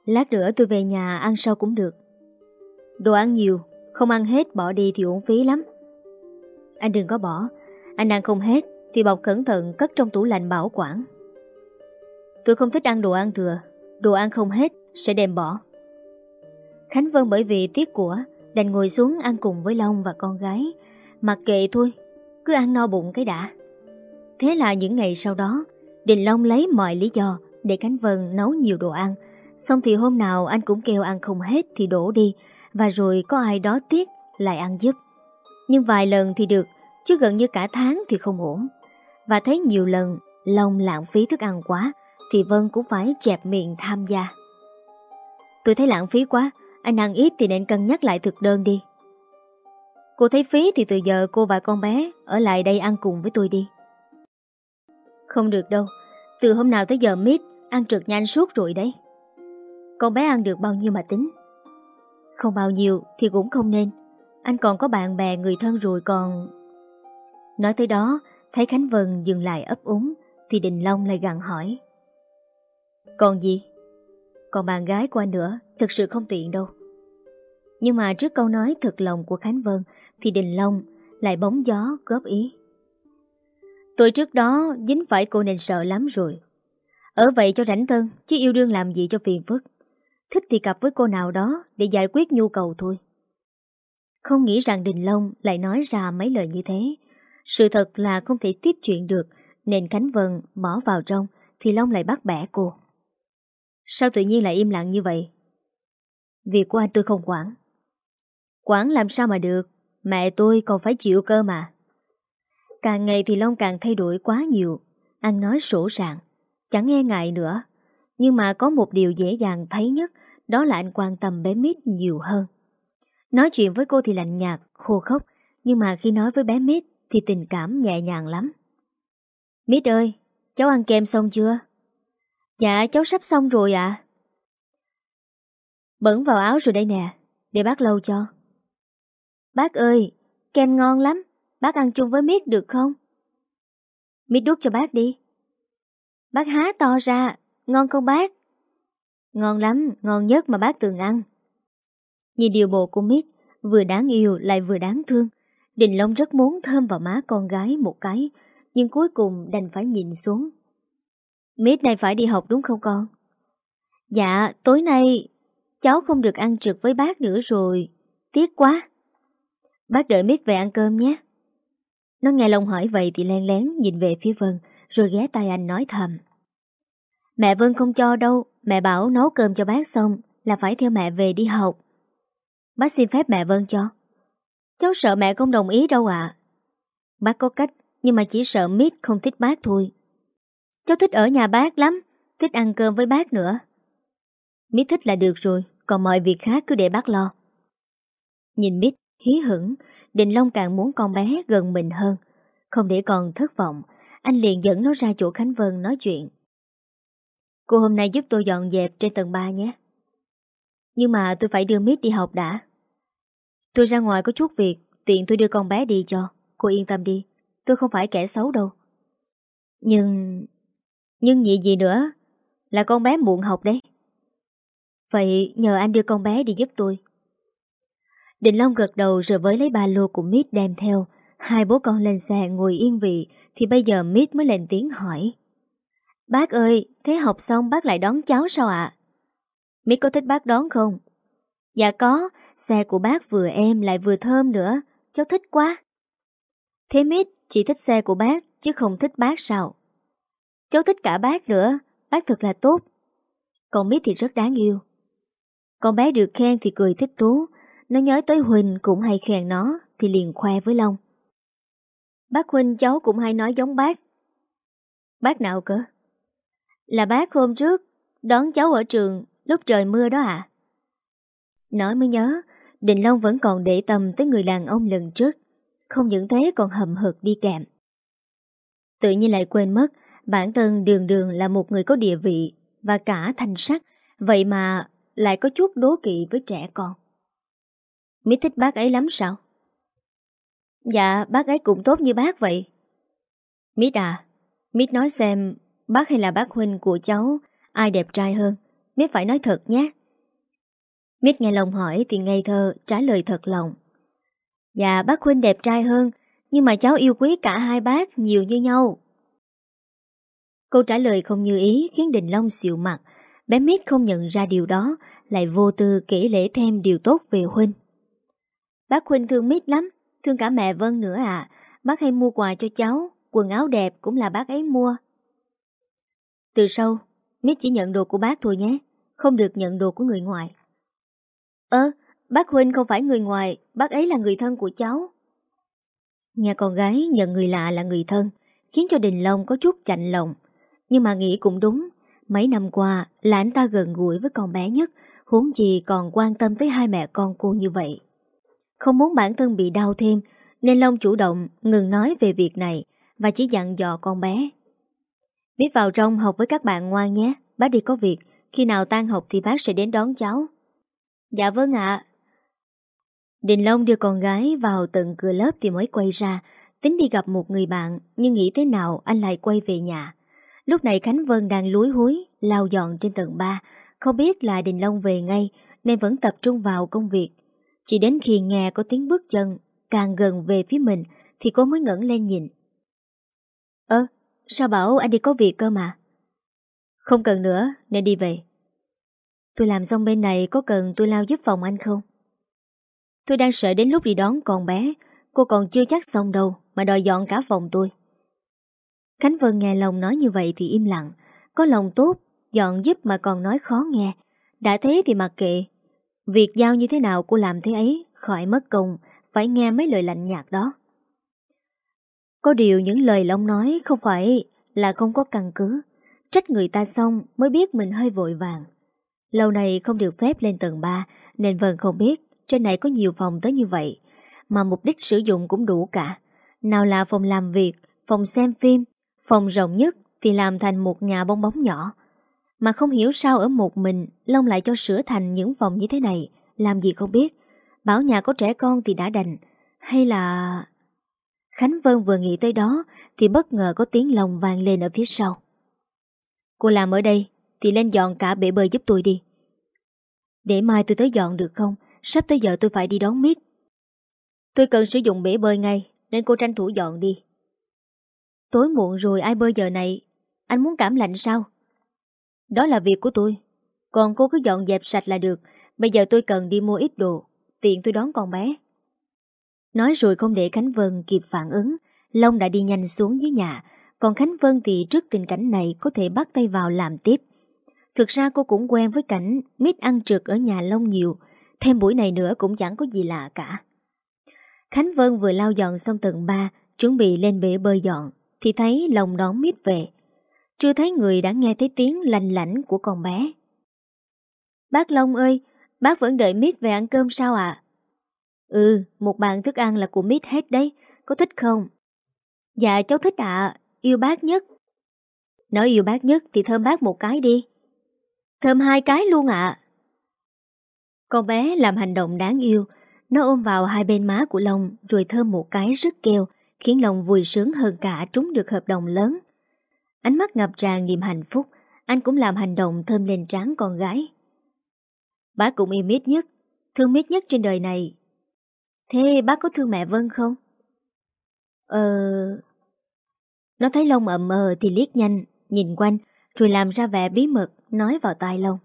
A: Lát nữa tôi về nhà ăn sau cũng được. Đồ ăn nhiều, Không ăn hết bỏ đi thì uổng phí lắm. Anh đừng có bỏ, Anh ăn không hết thì bọc cẩn thận cất trong tủ lạnh bảo quản. Tôi không thích ăn đồ ăn thừa. Đồ ăn không hết, Sẽ đem bỏ. Khánh Vân bởi vì tiếc của, Đành ngồi xuống ăn cùng với Long và con gái. Mặc kệ thôi, Cứ ăn no bụng cái đã. Thế là những ngày sau đó, Đình Long lấy mọi lý do Để Khánh Vân nấu nhiều đồ ăn. Xong thì hôm nào anh cũng kêu ăn không hết thì đổ đi, Và rồi có ai đó tiếc lại ăn giúp. Nhưng vài lần thì được, Chứ gần như cả tháng thì không ổn. Và thấy nhiều lần Long lãng phí thức ăn quá, Thì Vân cũng phải chẹp miệng tham gia. Tôi thấy lãng phí quá, Anh ăn ít thì nên cân nhắc lại thực đơn đi. Cô thấy phí thì từ giờ cô và con bé Ở lại đây ăn cùng với tôi đi. Không được đâu, Từ hôm nào tới giờ mít Ăn trượt nhanh suốt rồi đấy. Con bé ăn được bao nhiêu mà tính? Không bao nhiêu thì cũng không nên. Anh còn có bạn bè người thân rồi còn Nói tới đó Thấy Khánh Vân dừng lại ấp úng, Thì Đình Long lại gặn hỏi. Còn gì? Còn bạn gái của anh nữa, Thực sự không tiện đâu. Nhưng mà trước câu nói thật lòng của Khánh Vân, Thì Đình Long lại bóng gió, góp ý. Tôi trước đó dính phải cô nên sợ lắm rồi. Ở vậy cho rảnh thân, Chứ yêu đương làm gì cho phiền phức. Thích thì cặp với cô nào đó Để giải quyết nhu cầu thôi. Không nghĩ rằng Đình Long lại nói ra mấy lời như thế. Sự thật là không thể tiếp chuyện được Nên Khánh Vân bỏ vào trong Thì Long lại bắt bẻ cô. Sao tự nhiên lại im lặng như vậy? Việc của anh tôi không quản. Quản làm sao mà được? Mẹ tôi còn phải chịu cơ mà. Càng ngày thì Long càng thay đổi quá nhiều. Ăn nói sổ sàng Chẳng nghe ngại nữa. Nhưng mà có một điều dễ dàng thấy nhất đó là anh quan tâm bé Mít nhiều hơn. Nói chuyện với cô thì lạnh nhạt, khô khốc, nhưng mà khi nói với bé Mít thì tình cảm nhẹ nhàng lắm. Mít ơi, cháu ăn kem xong chưa? Dạ, cháu sắp xong rồi ạ. Bẩn vào áo rồi đây nè, để bác lâu cho. Bác ơi, kem ngon lắm, bác ăn chung với Mít được không? Mít đút cho bác đi. Bác há to ra, ngon không bác? Ngon lắm, ngon nhất mà bác từng ăn. Nhìn điều bộ của Mít, vừa đáng yêu lại vừa đáng thương. Đình Long rất muốn thơm vào má con gái một cái, nhưng cuối cùng đành phải nhìn xuống. Mít này phải đi học đúng không con? Dạ, tối nay cháu không được ăn trực với bác nữa rồi. Tiếc quá. Bác đợi Mít về ăn cơm nhé. Nó nghe Long hỏi vậy thì len lén nhìn về phía Vân, rồi ghé tay anh nói thầm. Mẹ Vân không cho đâu, mẹ bảo nấu cơm cho bác xong là phải theo mẹ về đi học. Bác xin phép mẹ Vân cho. Cháu sợ mẹ không đồng ý đâu ạ. Bác có cách, nhưng mà chỉ sợ Mít không thích bác thôi. Cháu thích ở nhà bác lắm, thích ăn cơm với bác nữa. Mít thích là được rồi, còn mọi việc khác cứ để bác lo. Nhìn Mít hí hửng, Đình Long càng muốn con bé gần mình hơn. Không để còn thất vọng, anh liền dẫn nó ra chỗ Khánh Vân nói chuyện. Cô hôm nay giúp tôi dọn dẹp trên tầng 3 nhé. Nhưng mà tôi phải đưa Mít đi học đã. Tôi ra ngoài có chút việc, tiện tôi đưa con bé đi cho. Cô yên tâm đi, tôi không phải kẻ xấu đâu. Nhưng... Nhưng gì gì nữa? Là con bé muộn học đấy. Vậy nhờ anh đưa con bé đi giúp tôi. Định Long gật đầu rồi với lấy ba lô của Mít đem theo. Hai bố con lên xe ngồi yên vị thì bây giờ Mít mới lên tiếng hỏi. Bác ơi, thế học xong bác lại đón cháu sao ạ? Mít có thích bác đón không? Dạ có, xe của bác vừa êm lại vừa thơm nữa, cháu thích quá. Thế Mít chỉ thích xe của bác chứ không thích bác sao? Cháu thích cả bác nữa, bác thật là tốt. Còn Mít thì rất đáng yêu. Con bé được khen thì cười thích thú, nó nhớ tới Huỳnh cũng hay khen nó thì liền khoe với Long. Bác Huỳnh cháu cũng hay nói giống bác. Bác nào cơ? Là bác hôm trước đón cháu ở trường lúc trời mưa đó à? Nói mới nhớ, Định Long vẫn còn để tâm tới người đàn ông lần trước. Không những thế còn hầm hực đi kèm. Tự nhiên lại quên mất, bản thân đường đường là một người có địa vị và cả thanh sắc, vậy mà lại có chút đố kỵ với trẻ con. Mít thích bác ấy lắm sao? Dạ, bác ấy cũng tốt như bác vậy. Mít à, Mít nói xem bác hay là bác huynh của cháu ai đẹp trai hơn. Mít phải nói thật nhé. Mít nghe lòng hỏi thì ngây thơ trả lời thật lòng. Dạ, bác huynh đẹp trai hơn, nhưng mà cháu yêu quý cả hai bác nhiều như nhau. Câu trả lời không như ý khiến Đình Long xịu mặt. Bé Mít không nhận ra điều đó, lại vô tư kể lễ thêm điều tốt về huynh. Bác Huynh thương Mít lắm, thương cả mẹ Vân nữa à. Bác hay mua quà cho cháu, quần áo đẹp cũng là bác ấy mua. Từ sau, Mít chỉ nhận đồ của bác thôi nhé, không được nhận đồ của người ngoài. Ơ, bác Huynh không phải người ngoài, bác ấy là người thân của cháu. Nghe con gái nhận người lạ là người thân, khiến cho Đình Long có chút chạnh lòng. Nhưng mà nghĩ cũng đúng, mấy năm qua là anh ta gần gũi với con bé nhất, huống gì còn quan tâm tới hai mẹ con cô như vậy. Không muốn bản thân bị đau thêm Nên Long chủ động ngừng nói về việc này Và chỉ dặn dò con bé Biết vào trong học với các bạn ngoan nhé Bác đi có việc Khi nào tan học thì bác sẽ đến đón cháu Dạ vâng ạ Đình Long đưa con gái vào tận cửa lớp thì mới quay ra Tính đi gặp một người bạn Nhưng nghĩ thế nào anh lại quay về nhà Lúc này Khánh Vân đang lúi húi Lao dọn trên tầng 3 Không biết là Đình Long về ngay Nên vẫn tập trung vào công việc chỉ đến khi nghe có tiếng bước chân càng gần về phía mình thì cô mới ngẩng lên nhìn. Ơ, sao bảo anh đi có việc cơ mà? Không cần nữa, nên đi về. Tôi làm xong bên này có cần tôi lao giúp phòng anh không? Tôi đang sợ đến lúc đi đón con bé, cô còn chưa chắc xong đâu mà đòi dọn cả phòng tôi. Khánh Vân nghe lòng nói như vậy thì im lặng, có lòng tốt, dọn giúp mà còn nói khó nghe. Đã thế thì mặc kệ, Việc giao như thế nào cô làm thế ấy Khỏi mất công Phải nghe mấy lời lạnh nhạt đó Có điều những lời Long nói Không phải là không có căn cứ Trách người ta xong Mới biết mình hơi vội vàng Lâu này không được phép lên tầng 3 Nên Vân không biết Trên này có nhiều phòng tới như vậy Mà mục đích sử dụng cũng đủ cả. Nào là phòng làm việc, phòng xem phim, phòng rộng nhất thì làm thành một nhà bong bóng nhỏ. Mà không hiểu sao ở một mình Long lại cho sửa thành những phòng như thế này Làm gì không biết. Bảo nhà có trẻ con thì đã đành. Hay là... Khánh Vân vừa nghĩ tới đó Thì bất ngờ có tiếng lòng vang lên ở phía sau. Cô làm ở đây. Thì lên dọn cả bể bơi giúp tôi đi. Để mai tôi tới dọn được không? Sắp tới giờ tôi phải đi đón miết. Tôi cần sử dụng bể bơi ngay, Nên cô tranh thủ dọn đi. Tối muộn rồi ai bơi giờ này? Anh muốn cảm lạnh sao? Đó là việc của tôi. Còn cô cứ dọn dẹp sạch là được. Bây giờ tôi cần đi mua ít đồ. Tiện tôi đón con bé. Nói rồi không để Khánh Vân kịp phản ứng, Long đã đi nhanh xuống dưới nhà. Còn Khánh Vân thì trước tình cảnh này Có thể bắt tay vào làm tiếp. Thực ra cô cũng quen với cảnh Mít ăn trượt ở nhà Long nhiều Thêm buổi này nữa cũng chẳng có gì lạ cả Khánh Vân vừa lau dọn xong tầng 3 Chuẩn bị lên bể bơi dọn Thì thấy lòng đón Mít về Chưa thấy người đã nghe thấy tiếng lành lảnh của con bé Bác Long ơi Bác vẫn đợi Mít về ăn cơm sao ạ Ừ, một bàn thức ăn là của Mít hết đấy, có thích không? Dạ cháu thích ạ, yêu bác nhất. Nói yêu bác nhất thì thơm bác một cái đi. Thơm hai cái luôn ạ. Con bé làm hành động đáng yêu, nó ôm vào hai bên má của Long rồi thơm một cái rất kêu, khiến Long vui sướng hơn cả trúng được hợp đồng lớn. Ánh mắt ngập tràn niềm hạnh phúc, anh cũng làm hành động thơm lên trán con gái. Bác cũng yêu Mít nhất, thương Mít nhất trên đời này Thế bác có thương mẹ Vân không? Ờ... Nó thấy Long ậm mờ thì liếc nhanh, nhìn quanh, rồi làm ra vẻ bí mật, nói vào tai Long.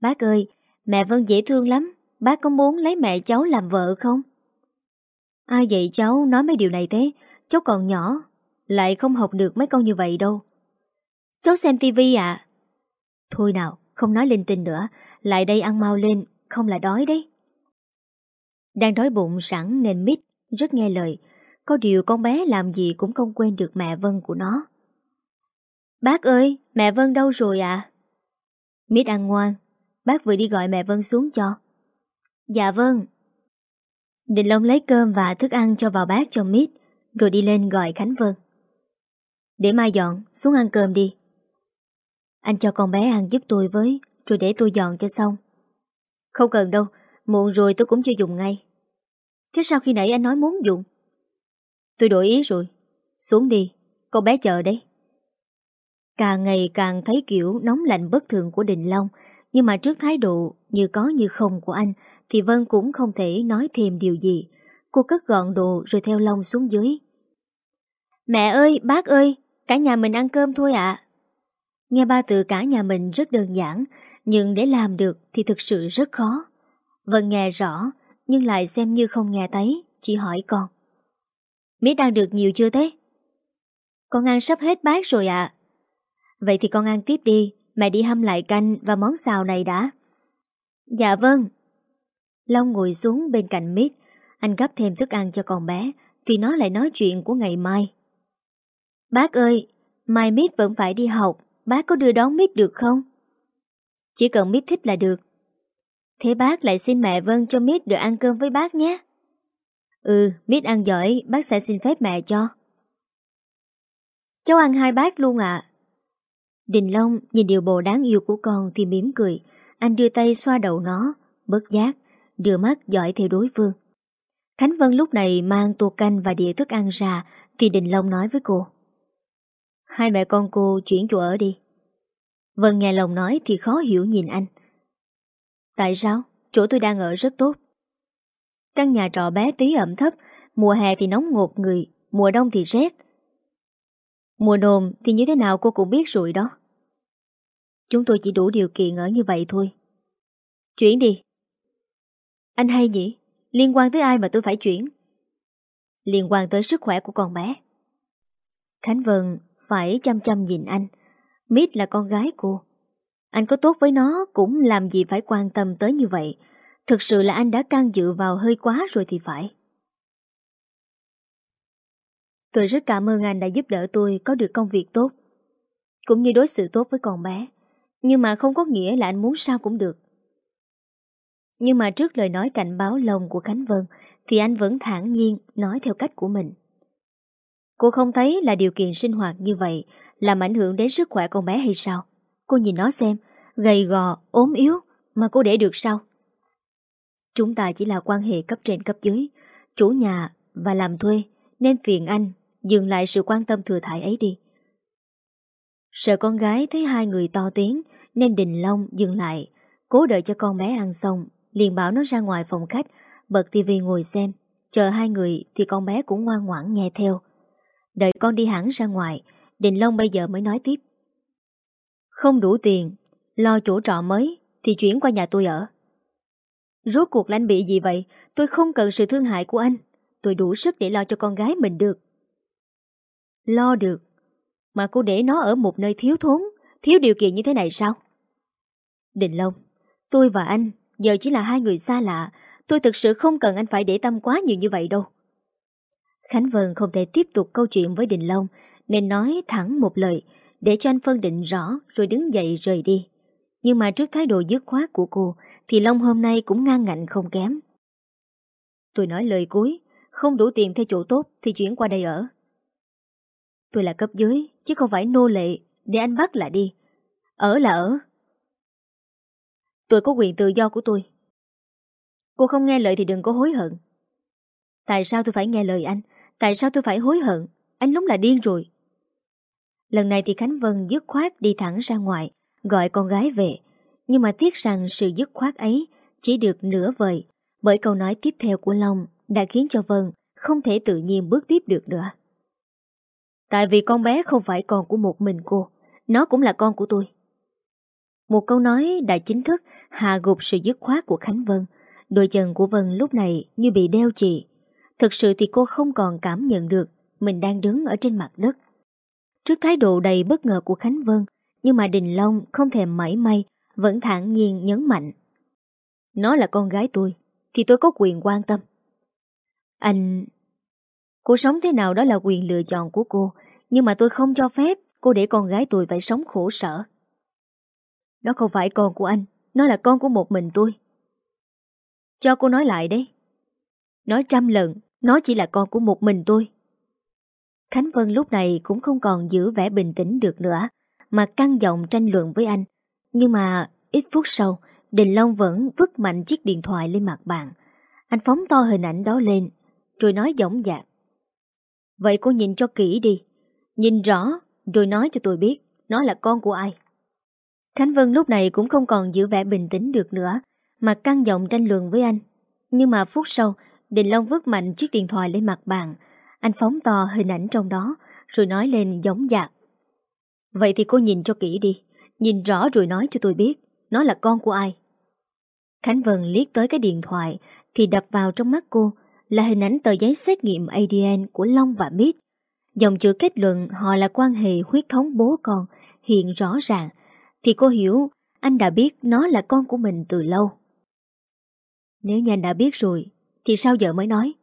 A: Bác ơi, mẹ Vân dễ thương lắm, bác có muốn lấy mẹ cháu làm vợ không? Ai vậy cháu nói mấy điều này thế, cháu còn nhỏ, lại không học được mấy câu như vậy đâu. Cháu xem tivi à? Thôi nào, không nói linh tinh nữa, lại đây ăn mau lên, không là đói đấy. Đang đói bụng sẵn nên Mít rất nghe lời. Có điều con bé làm gì cũng không quên được mẹ Vân của nó. Bác ơi, mẹ Vân đâu rồi ạ? À? Mít ăn ngoan, bác vừa đi gọi mẹ Vân xuống cho. Dạ vâng. Định Long lấy cơm và thức ăn cho vào bát cho Mít, rồi đi lên gọi Khánh Vân. Để mai dọn, xuống ăn cơm đi. Anh cho con bé ăn giúp tôi với, rồi để tôi dọn cho xong. Không cần đâu, Muộn rồi tôi cũng chưa dùng ngay Thế sao khi nãy anh nói muốn dùng Tôi đổi ý rồi Xuống đi Con bé chờ đấy Càng ngày càng thấy kiểu nóng lạnh bất thường của Đình Long. Nhưng mà trước thái độ như có như không của anh Thì Vân cũng không thể nói thêm điều gì. Cô cất gọn đồ rồi theo Long xuống dưới. Mẹ ơi, bác ơi, cả nhà mình ăn cơm thôi ạ. Nghe ba từ cả nhà mình rất đơn giản Nhưng để làm được thì thực sự rất khó. Vân nghe rõ Nhưng lại xem như không nghe thấy Chỉ hỏi con. Mít ăn được nhiều chưa thế? Con ăn sắp hết bát rồi ạ. Vậy thì con ăn tiếp đi. Mẹ đi hâm lại canh và món xào này đã. Dạ vâng. Long ngồi xuống bên cạnh Mít Anh gấp thêm thức ăn cho con bé Thì nó lại nói chuyện của ngày mai. Bác ơi Mai Mít vẫn phải đi học. Bác có đưa đón Mít được không? Chỉ cần Mít thích là được. Thế bác lại xin mẹ Vân cho Mít được ăn cơm với bác nhé. Ừ, Mít ăn giỏi, bác sẽ xin phép mẹ cho. Cháu ăn hai bát luôn ạ. Đình Long nhìn điều bộ đáng yêu của con thì mỉm cười. Anh đưa tay xoa đầu nó, bớt giác, đưa mắt dõi theo đối phương. Khánh Vân lúc này mang tô canh và đĩa thức ăn ra thì Đình Long nói với cô. Hai mẹ con cô chuyển chỗ ở đi. Vân nghe lòng nói thì khó hiểu nhìn anh. Tại sao? Chỗ tôi đang ở rất tốt. Căn nhà trọ bé tí ẩm thấp, mùa hè thì nóng ngột người, mùa đông thì rét. Mùa nồm thì như thế nào cô cũng biết rồi đó. Chúng tôi chỉ đủ điều kiện ở như vậy thôi. Chuyển đi. Anh hay nhỉ? Liên quan tới ai mà tôi phải chuyển? Liên quan tới sức khỏe của con bé. Khánh Vân phải chăm chăm nhìn anh. Mít là con gái cô. Anh có tốt với nó cũng làm gì phải quan tâm tới như vậy. Thực sự là anh đã can dự vào hơi quá rồi thì phải. Tôi rất cảm ơn anh đã giúp đỡ tôi có được công việc tốt. Cũng như đối xử tốt với con bé. Nhưng mà không có nghĩa là anh muốn sao cũng được. Nhưng mà trước lời nói cảnh báo lồng của Khánh Vân thì anh vẫn thản nhiên nói theo cách của mình. Cô không thấy là điều kiện sinh hoạt như vậy làm ảnh hưởng đến sức khỏe con bé hay sao? Cô nhìn nó xem, gầy gò, ốm yếu mà cô để được sao? Chúng ta chỉ là quan hệ cấp trên cấp dưới, chủ nhà và làm thuê, nên phiền anh dừng lại sự quan tâm thừa thải ấy đi. Sợ con gái thấy hai người to tiếng nên Đình Long dừng lại, cố đợi cho con bé ăn xong, liền bảo nó ra ngoài phòng khách, bật tivi ngồi xem. Chờ hai người thì con bé cũng ngoan ngoãn nghe theo. Đợi con đi hẳn ra ngoài, Đình Long bây giờ mới nói tiếp. Không đủ tiền, lo chỗ trọ mới thì chuyển qua nhà tôi ở. Rốt cuộc lãnh bị gì vậy? Tôi không cần sự thương hại của anh. Tôi đủ sức để lo cho con gái mình được. Lo được. Mà cô để nó ở một nơi thiếu thốn, thiếu điều kiện như thế này sao? Đình Long, tôi và anh giờ chỉ là hai người xa lạ. Tôi thực sự không cần anh phải để tâm quá nhiều như vậy đâu. Khánh Vân không thể tiếp tục câu chuyện với Đình Long nên nói thẳng một lời để cho anh phân định rõ rồi đứng dậy rời đi. Nhưng mà trước thái độ dứt khoát của cô thì Long hôm nay cũng ngang ngạnh không kém. Tôi nói lời cuối, không đủ tiền theo chỗ tốt thì chuyển qua đây ở. Tôi là cấp dưới, chứ không phải nô lệ, để anh bắt là đi. Ở là ở. Tôi có quyền tự do của tôi. Cô không nghe lời thì đừng có hối hận. Tại sao tôi phải nghe lời anh? Tại sao tôi phải hối hận? Anh đúng là điên rồi. Lần này thì Khánh Vân dứt khoát đi thẳng ra ngoài, gọi con gái về. Nhưng mà tiếc rằng sự dứt khoát ấy chỉ được nửa vời, bởi câu nói tiếp theo của Long đã khiến cho Vân không thể tự nhiên bước tiếp được nữa. Tại vì con bé không phải con của một mình cô, nó cũng là con của tôi. Một câu nói đã chính thức hạ gục sự dứt khoát của Khánh Vân. Đôi chân của Vân lúc này như bị đeo chì. Thực sự thì cô không còn cảm nhận được mình đang đứng ở trên mặt đất. Trước thái độ đầy bất ngờ của Khánh Vân, nhưng mà Đình Long không thèm mảy may, vẫn thản nhiên nhấn mạnh. Nó là con gái tôi, thì tôi có quyền quan tâm. Anh... Cô sống thế nào đó là quyền lựa chọn của cô, nhưng mà tôi không cho phép cô để con gái tôi phải sống khổ sở. Nó không phải con của anh, nó là con của một mình tôi. Cho cô nói lại đấy. Nói trăm lần, nó chỉ là con của một mình tôi. Khánh Vân lúc này cũng không còn giữ vẻ bình tĩnh được nữa, mà căng giọng tranh luận với anh. Nhưng mà ít phút sau, Đình Long vẫn vứt mạnh chiếc điện thoại lên mặt bàn. Anh phóng to hình ảnh đó lên, rồi nói giọng dạc. Vậy cô nhìn cho kỹ đi, nhìn rõ, rồi nói cho tôi biết, nó là con của ai. Khánh Vân lúc này cũng không còn giữ vẻ bình tĩnh được nữa, mà căng giọng tranh luận với anh. Nhưng mà phút sau, Đình Long vứt mạnh chiếc điện thoại lên mặt bàn. Anh phóng to hình ảnh trong đó, rồi nói lên giống dạc. Vậy thì cô nhìn cho kỹ đi, nhìn rõ rồi nói cho tôi biết, nó là con của ai. Khánh Vân liếc tới cái điện thoại, thì đập vào trong mắt cô là hình ảnh tờ giấy xét nghiệm ADN của Long và Mít. Dòng chữ kết luận họ là quan hệ huyết thống bố con hiện rõ ràng, thì cô hiểu anh đã biết nó là con của mình từ lâu. Nếu như anh đã biết rồi, thì sao giờ mới nói?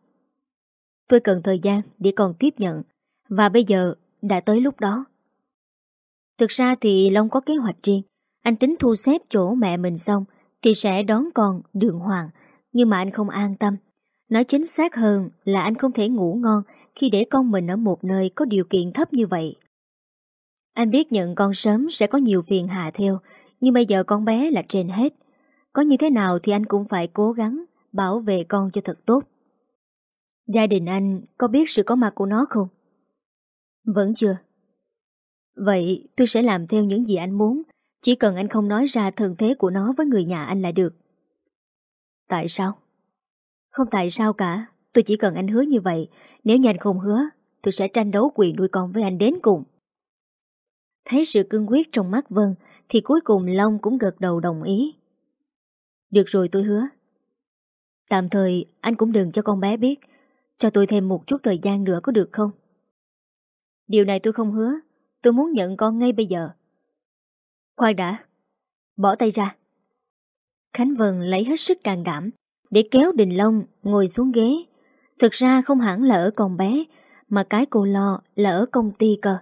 A: Tôi cần thời gian để còn tiếp nhận, và bây giờ đã tới lúc đó. Thực ra thì Long có kế hoạch riêng, anh tính thu xếp chỗ mẹ mình xong thì sẽ đón con đường hoàng, nhưng mà anh không an tâm. Nói chính xác hơn là anh không thể ngủ ngon khi để con mình ở một nơi có điều kiện thấp như vậy. Anh biết nhận con sớm sẽ có nhiều phiền hà theo, nhưng bây giờ con bé là trên hết. Có như thế nào thì anh cũng phải cố gắng bảo vệ con cho thật tốt. Gia đình anh có biết sự có mặt của nó không? Vẫn chưa. Vậy tôi sẽ làm theo những gì anh muốn, chỉ cần anh không nói ra thân thế của nó với người nhà anh là được. Tại sao? Không tại sao cả, tôi chỉ cần anh hứa như vậy, nếu như anh không hứa, tôi sẽ tranh đấu quyền nuôi con với anh đến cùng. Thấy sự cương quyết trong mắt Vân Thì cuối cùng Long cũng gật đầu đồng ý. Được rồi tôi hứa. Tạm thời anh cũng đừng cho con bé biết. Cho tôi thêm một chút thời gian nữa có được không? Điều này tôi không hứa. Tôi muốn nhận con ngay bây giờ. Khoan đã. Bỏ tay ra. Khánh Vân lấy hết sức càng đảm. Để kéo Đình Long ngồi xuống ghế Thực ra không hẳn là ở con bé Mà cái cô lo là ở công ty cơ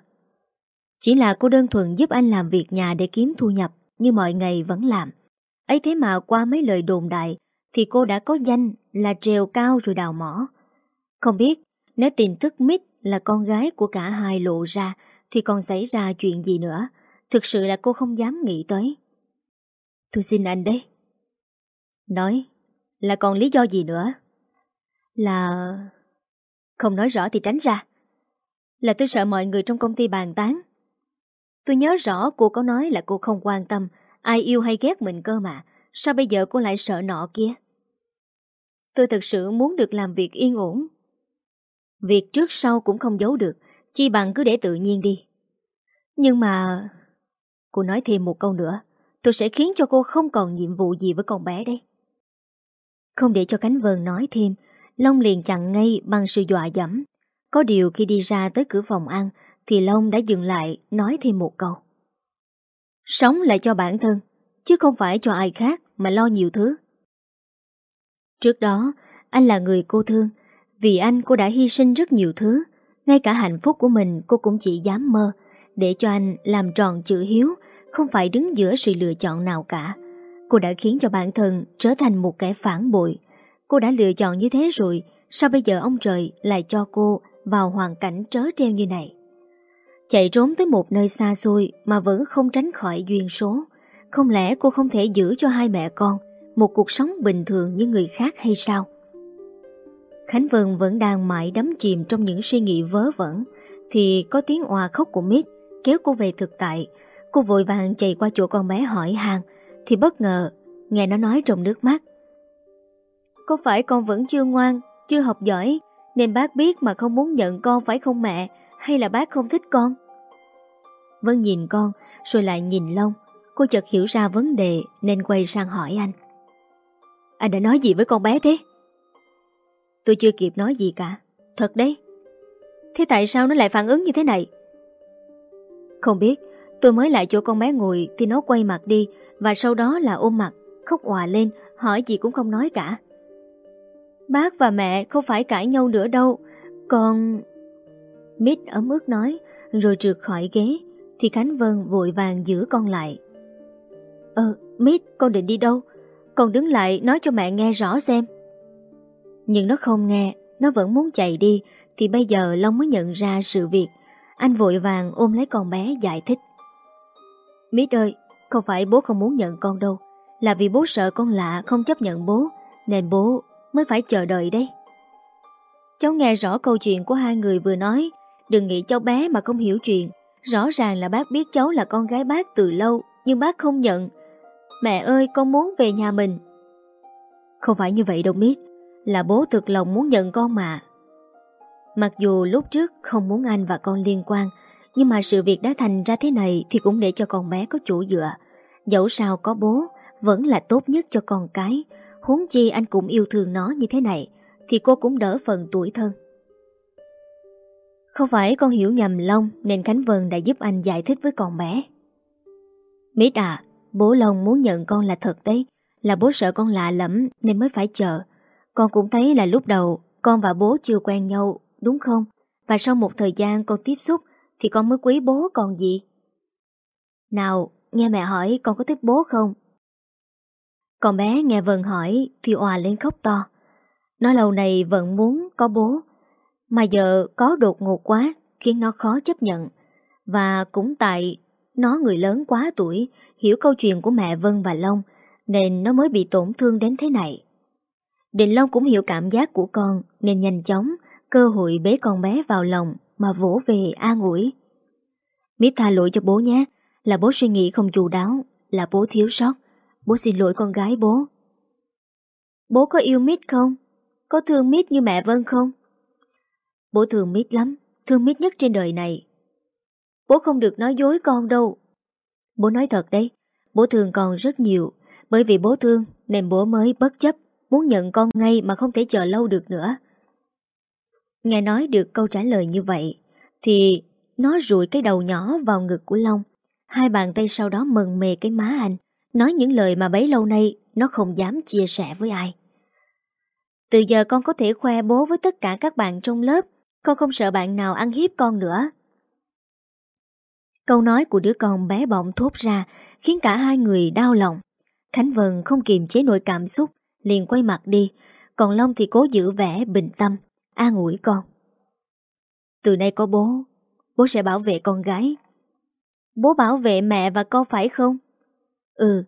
A: chỉ là cô đơn thuần giúp anh làm việc nhà để kiếm thu nhập như mọi ngày vẫn làm. ấy thế mà qua mấy lời đồn đại thì cô đã có danh là trèo cao rồi đào mỏ. Không biết nếu tin tức mít là con gái của cả hai lộ ra thì còn xảy ra chuyện gì nữa. Thực sự là cô không dám nghĩ tới. Tôi xin anh đấy. Nói, là còn lý do gì nữa? Là... Không nói rõ thì tránh ra. Là tôi sợ mọi người trong công ty bàn tán. Tôi nhớ rõ cô có nói là cô không quan tâm ai yêu hay ghét mình cơ mà. Sao bây giờ cô lại sợ nọ kia? Tôi thật sự muốn được làm việc yên ổn. Việc trước sau cũng không giấu được, chi bằng cứ để tự nhiên đi. Nhưng mà... Cô nói thêm một câu nữa, tôi sẽ khiến cho cô không còn nhiệm vụ gì với con bé đấy. Không để cho cánh vờn nói thêm, Long liền chặn ngay bằng sự dọa dẫm. Có điều khi đi ra tới cửa phòng ăn, thì Long đã dừng lại nói thêm một câu. Sống lại cho bản thân, chứ không phải cho ai khác mà lo nhiều thứ. Trước đó, anh là người cô thương, vì anh cô đã hy sinh rất nhiều thứ, ngay cả hạnh phúc của mình cô cũng chỉ dám mơ, để cho anh làm tròn chữ hiếu, không phải đứng giữa sự lựa chọn nào cả. Cô đã khiến cho bản thân trở thành một kẻ phản bội. Cô đã lựa chọn như thế rồi, sao bây giờ ông trời lại cho cô vào hoàn cảnh trớ treo như này? Chạy trốn tới một nơi xa xôi mà vẫn không tránh khỏi duyên số. Không lẽ cô không thể giữ cho hai mẹ con một cuộc sống bình thường như người khác hay sao? Khánh Vân vẫn đang mãi đắm chìm trong những suy nghĩ vớ vẩn thì có tiếng òa khóc của Mít kéo cô về thực tại. Cô vội vàng chạy qua chỗ con bé hỏi hàng thì bất ngờ nghe nó nói trong nước mắt. Có phải con vẫn chưa ngoan, chưa học giỏi nên bác biết mà không muốn nhận con phải không mẹ hay là bác không thích con? Vân nhìn con rồi lại nhìn Long Cô chợt hiểu ra vấn đề nên quay sang hỏi anh Anh đã nói gì với con bé thế? Tôi chưa kịp nói gì cả Thật đấy Thế tại sao nó lại phản ứng như thế này? Không biết Tôi mới lại chỗ con bé ngồi Thì nó quay mặt đi và sau đó là ôm mặt Khóc òa lên Hỏi gì cũng không nói cả. Bác và mẹ không phải cãi nhau nữa đâu Còn... Mít ấm ức nói Rồi trượt khỏi ghế Thì Khánh Vân vội vàng giữ con lại. Ờ, Mít, con định đi đâu? Con đứng lại nói cho mẹ nghe rõ xem. Nhưng nó không nghe Nó vẫn muốn chạy đi Thì bây giờ Long mới nhận ra sự việc. Anh vội vàng ôm lấy con bé giải thích. Mít ơi không phải bố không muốn nhận con đâu Là vì bố sợ con lạ không chấp nhận bố Nên bố mới phải chờ đợi đấy. Cháu nghe rõ câu chuyện của hai người vừa nói Đừng nghĩ cháu bé mà không hiểu chuyện. Rõ ràng là bác biết cháu là con gái bác từ lâu Nhưng bác không nhận. Mẹ ơi con muốn về nhà mình. Không phải như vậy đâu biết, Là bố thực lòng muốn nhận con mà. Mặc dù lúc trước không muốn anh và con liên quan nhưng mà sự việc đã thành ra thế này Thì cũng để cho con bé có chỗ dựa. Dẫu sao có bố, Vẫn là tốt nhất cho con cái. Huống chi anh cũng yêu thương nó như thế này, Thì cô cũng đỡ phần tuổi thân. Không phải con hiểu nhầm Long Nên Khánh Vân đã giúp anh giải thích với con bé. Mít à Bố Long muốn nhận con là thật đấy. Là bố sợ con lạ lẫm nên mới phải chờ. Con cũng thấy là lúc đầu Con và bố chưa quen nhau, Đúng không? Và sau một thời gian con tiếp xúc thì con mới quý bố còn gì? Nào nghe mẹ hỏi con có thích bố không? Con bé nghe Vân hỏi Thì òa lên khóc to. Nó lâu này vẫn muốn có bố Mà giờ có đột ngột quá Khiến nó khó chấp nhận. Và cũng tại nó người lớn quá tuổi, hiểu câu chuyện của mẹ Vân và Long, nên nó mới bị tổn thương đến thế này. Định Long cũng hiểu cảm giác của con, nên nhanh chóng, cơ hội bế con bé vào lòng mà vỗ về an ủi. Mít tha lỗi cho bố nhé, là bố suy nghĩ không chu đáo, là bố thiếu sót. Bố xin lỗi con gái bố. Bố có yêu Mít không? Có thương Mít như mẹ Vân không? Bố thương Mít lắm, thương Mít nhất trên đời này. Bố không được nói dối con đâu. Bố nói thật đấy, bố thương con rất nhiều. Bởi vì bố thương nên bố mới bất chấp, muốn nhận con ngay mà không thể chờ lâu được nữa. Nghe nói được câu trả lời như vậy, thì nó rụi cái đầu nhỏ vào ngực của Long. Hai bàn tay sau đó mần mề cái má anh, nói những lời mà bấy lâu nay nó không dám chia sẻ với ai. Từ giờ con có thể khoe bố với tất cả các bạn trong lớp, con không sợ bạn nào ăn hiếp con nữa. Câu nói của đứa con bé bỏng thốt ra khiến cả hai người đau lòng. Khánh Vân không kiềm chế nỗi cảm xúc, liền quay mặt đi, còn Long thì cố giữ vẻ bình tâm, an ủi con. Từ nay có bố, bố sẽ bảo vệ con gái. Bố bảo vệ mẹ và con phải không? Ừ.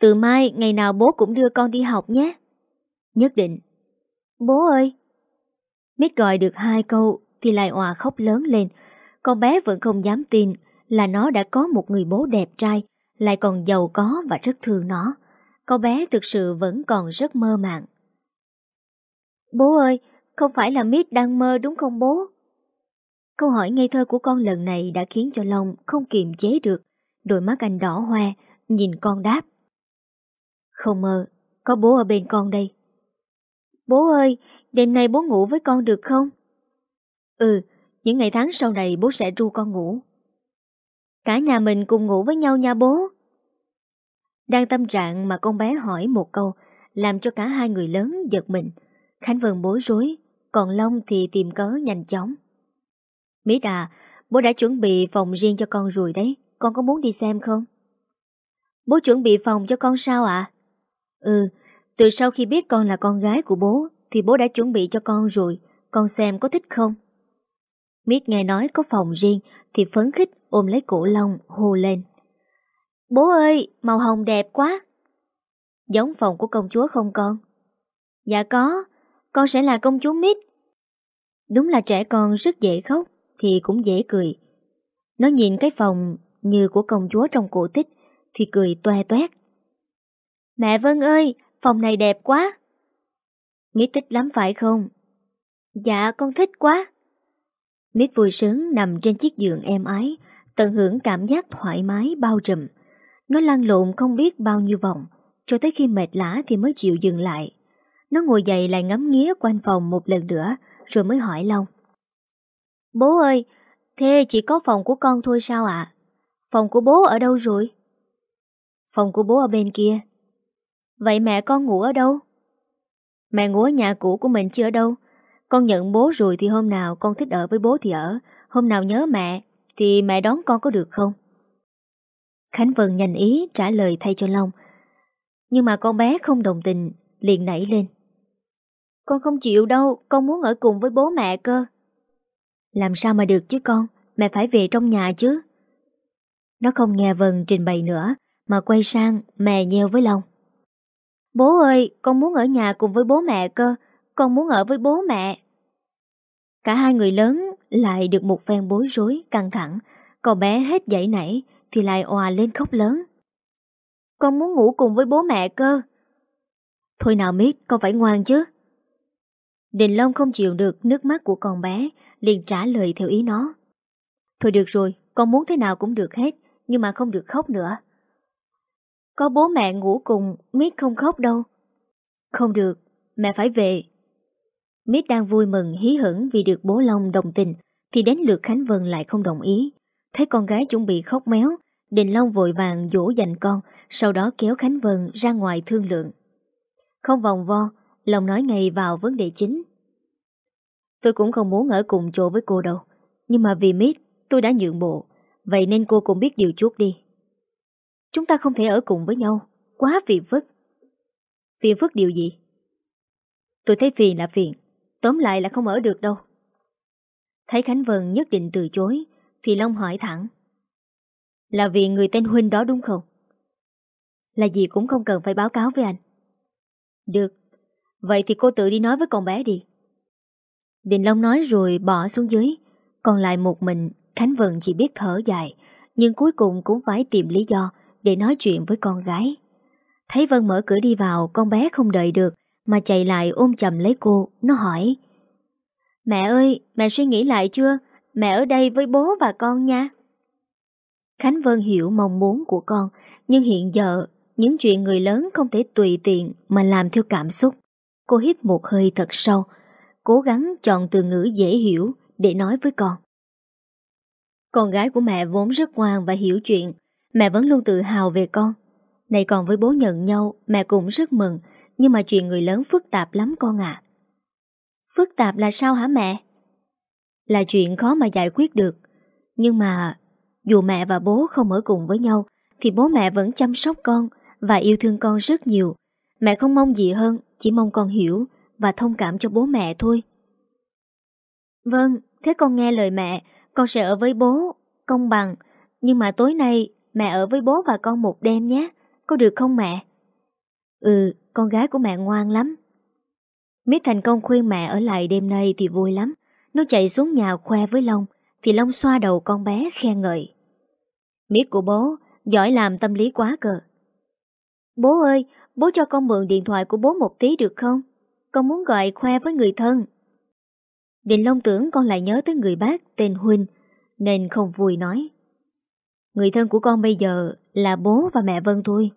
A: Từ mai ngày nào bố cũng đưa con đi học nhé. Nhất định. Bố ơi! Mít gọi được hai câu thì lại òa khóc lớn lên. Con bé vẫn không dám tin là nó đã có một người bố đẹp trai, lại còn giàu có và rất thương nó. Con bé thực sự vẫn còn rất mơ màng. Bố ơi, không phải là Mít đang mơ đúng không bố? Câu hỏi ngây thơ của con lần này đã khiến cho Long không kiềm chế được. Đôi mắt anh đỏ hoe, nhìn con đáp. Không mơ, có bố ở bên con đây. Bố ơi, đêm nay bố ngủ với con được không? Ừ, những ngày tháng sau này bố sẽ ru con ngủ. Cả nhà mình cùng ngủ với nhau nha bố. Đang tâm trạng mà con bé hỏi một câu, làm cho cả hai người lớn giật mình. Khánh Vân bối rối, còn Long thì tìm cớ nhanh chóng. Mỹ à, bố đã chuẩn bị phòng riêng cho con rồi đấy, con có muốn đi xem không? Bố chuẩn bị phòng cho con sao ạ? Ừ, từ sau khi biết con là con gái của bố thì bố đã chuẩn bị cho con rồi, con xem có thích không? Mít nghe nói có phòng riêng thì phấn khích ôm lấy cổ Long hô lên. Bố ơi, màu hồng đẹp quá. Giống phòng của công chúa không con? Dạ có, con sẽ là công chúa Mít. Đúng là trẻ con rất dễ khóc thì cũng dễ cười. Nó nhìn cái phòng như của công chúa trong cổ tích thì cười toe toét. Mẹ Vân ơi, phòng này đẹp quá. Mít thích lắm phải không? Dạ con thích quá. Mít vui sướng nằm trên chiếc giường êm ái, tận hưởng cảm giác thoải mái bao trùm. Nó lăn lộn không biết bao nhiêu vòng, cho tới khi mệt lã thì mới chịu dừng lại. Nó ngồi dậy lại ngắm nghía quanh phòng một lần nữa, rồi mới hỏi Long. Bố ơi, thế chỉ có phòng của con thôi sao ạ? Phòng của bố ở đâu rồi? Phòng của bố ở bên kia. Vậy mẹ con ngủ ở đâu? Mẹ ngủ ở nhà cũ của mình chứ ở đâu. Con nhận bố rồi thì hôm nào con thích ở với bố thì ở. Hôm nào nhớ mẹ thì mẹ đón con có được không? Khánh Vân nhanh ý trả lời thay cho Long. Nhưng mà con bé không đồng tình, liền nảy lên. Con không chịu đâu, con muốn ở cùng với bố mẹ cơ. Làm sao mà được chứ con, mẹ phải về trong nhà chứ. Nó không nghe Vân trình bày nữa, mà quay sang mè nheo với Long. Bố ơi, con muốn ở nhà cùng với bố mẹ cơ, con muốn ở với bố mẹ. Cả hai người lớn lại được một phen bối rối, căng thẳng, còn bé hết dậy nảy thì lại òa lên khóc lớn. Con muốn ngủ cùng với bố mẹ cơ. Thôi nào Mít, con phải ngoan chứ. Đình Long không chịu được nước mắt của con bé, liền trả lời theo ý nó. Thôi được rồi, con muốn thế nào cũng được hết, nhưng mà không được khóc nữa. Có bố mẹ ngủ cùng, Mít không khóc đâu. Không được, mẹ phải về. Mít đang vui mừng hí hửng vì được bố Long đồng tình, thì đến lượt Khánh Vân lại không đồng ý. Thấy con gái chuẩn bị khóc méo, Đình Long vội vàng dỗ dành con, sau đó kéo Khánh Vân ra ngoài thương lượng. Không vòng vo, Long nói ngay vào vấn đề chính. Tôi cũng không muốn ở cùng chỗ với cô đâu, nhưng mà vì Mít, tôi đã nhượng bộ, vậy nên cô cũng biết điều chuốt đi. Chúng ta không thể ở cùng với nhau, quá phiền phức. Phiền phức điều gì? Tôi thấy phiền là phiền, tóm lại là không ở được đâu. Thấy Khánh Vân nhất định từ chối, thì Long hỏi thẳng. Là vì người tên Huynh đó đúng không? Là gì cũng không cần phải báo cáo với anh. Được, vậy thì cô tự đi nói với con bé đi. Đình Long nói rồi bỏ xuống dưới, còn lại một mình, Khánh Vân chỉ biết thở dài, nhưng cuối cùng cũng phải tìm lý do để nói chuyện với con gái. Thấy Vân mở cửa đi vào, con bé không đợi được, mà chạy lại ôm chầm lấy cô, nó hỏi. Mẹ ơi, mẹ suy nghĩ lại chưa? Mẹ ở đây với bố và con nha. Khánh Vân hiểu mong muốn của con, nhưng hiện giờ những chuyện người lớn không thể tùy tiện mà làm theo cảm xúc. Cô hít một hơi thật sâu, cố gắng chọn từ ngữ dễ hiểu để nói với con. Con gái của mẹ vốn rất ngoan và hiểu chuyện, mẹ vẫn luôn tự hào về con. Này còn với bố nhận nhau, mẹ cũng rất mừng, nhưng mà chuyện người lớn phức tạp lắm con ạ. Phức tạp là sao hả mẹ? Là chuyện khó mà giải quyết được. Nhưng mà dù mẹ và bố không ở cùng với nhau thì bố mẹ vẫn chăm sóc con và yêu thương con rất nhiều. Mẹ không mong gì hơn, chỉ mong con hiểu và thông cảm cho bố mẹ thôi. Vâng, Thế con nghe lời mẹ, con sẽ ở với bố, công bằng. Nhưng mà tối nay mẹ ở với bố và con một đêm nhé, có được không mẹ? Ừ, con gái của mẹ ngoan lắm. Mít thành công khuyên mẹ ở lại đêm nay thì vui lắm. Nó chạy xuống nhà khoe với Long, thì Long xoa đầu con bé khen ngợi. Mít của bố, giỏi làm tâm lý quá cờ. Bố ơi, bố cho con mượn điện thoại của bố một tí được không? Con muốn gọi khoe với người thân. Định Long tưởng con lại nhớ tới người bác tên Huynh, nên không vui nói. Người thân của con bây giờ là bố và mẹ Vân thôi.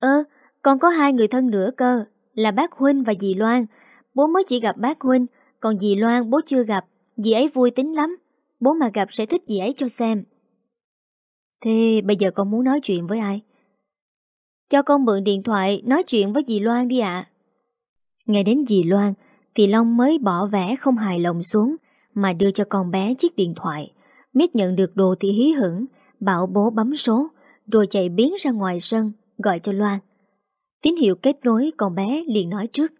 A: Ơ, con có hai người thân nữa cơ, là bác Huynh và dì Loan. Bố mới chỉ gặp bác Huynh, còn dì Loan bố chưa gặp, dì ấy vui tính lắm. Bố mà gặp sẽ thích dì ấy cho xem. Thế bây giờ con muốn nói chuyện với ai? Cho con mượn điện thoại nói chuyện với dì Loan đi ạ. Nghe đến dì Loan thì Long mới bỏ vẻ không hài lòng xuống mà đưa cho con bé chiếc điện thoại. Mít nhận được đồ thì hí hửng, bảo bố bấm số, rồi chạy biến ra ngoài sân, gọi cho Loan. Tín hiệu kết nối con bé liền nói trước.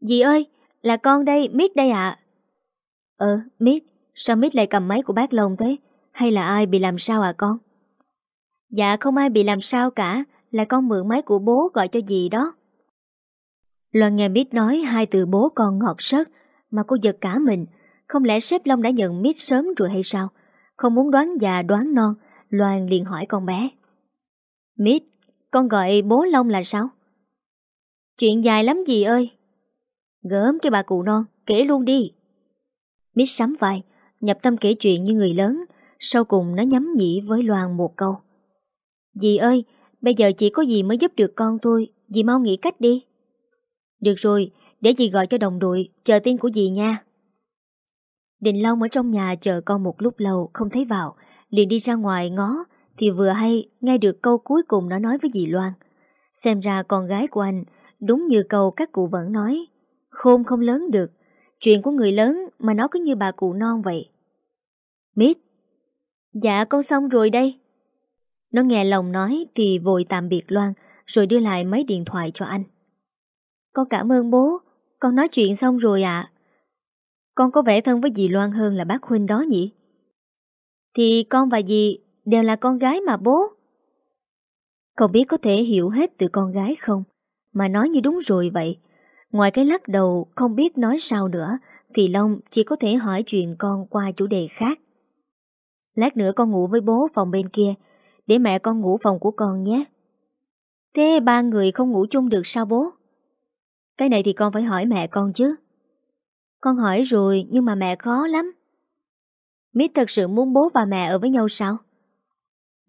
A: Dì ơi, là con đây, Mít đây ạ. Ờ, Mít, sao Mít lại cầm máy của bác Long thế? Hay là ai bị làm sao à con? Dạ không ai bị làm sao cả, là con mượn máy của bố gọi cho dì đó. Loan nghe Mít nói hai từ bố con ngọt sớt, mà cô giật cả mình. Không lẽ sếp Long đã nhận Mít sớm rồi hay sao? Không muốn đoán già đoán non, Loan liền hỏi con bé. Mít, con gọi bố Long là sao? Chuyện dài lắm gì ơi. Gớm cái bà cụ non, kể luôn đi. Mít sắm vai, nhập tâm kể chuyện như người lớn, sau cùng nó nhắm nhỉ với Loan một câu. Dì ơi, bây giờ chỉ có gì mới giúp được con thôi, dì mau nghĩ cách đi. Được rồi, để dì gọi cho đồng đội, chờ tin của dì nha. đình Long ở trong nhà chờ con một lúc lâu không thấy vào, liền đi ra ngoài ngó, thì vừa hay nghe được câu cuối cùng nó nói với dì Loan. Xem ra con gái của anh, đúng như câu các cụ vẫn nói, khôn không lớn được, chuyện của người lớn mà nó cứ như bà cụ non vậy. Mít, dạ con xong rồi đây. Nó nghe lòng nói thì vội tạm biệt Loan, rồi đưa lại mấy điện thoại cho anh. Con cảm ơn bố, con nói chuyện xong rồi ạ. Con có vẻ thân với dì Loan hơn là bác Huynh đó nhỉ? Thì con và dì đều là con gái mà bố. Không biết có thể hiểu hết từ con gái không? Mà nói như đúng rồi vậy. Ngoài cái lắc đầu không biết nói sao nữa, thì Long chỉ có thể hỏi chuyện con qua chủ đề khác. Lát nữa con ngủ với bố phòng bên kia, để mẹ con ngủ phòng của con nhé. Thế ba người không ngủ chung được sao bố? Cái này thì con phải hỏi mẹ con chứ. Con hỏi rồi nhưng mà mẹ khó lắm. Mít thật sự muốn bố và mẹ ở với nhau sao?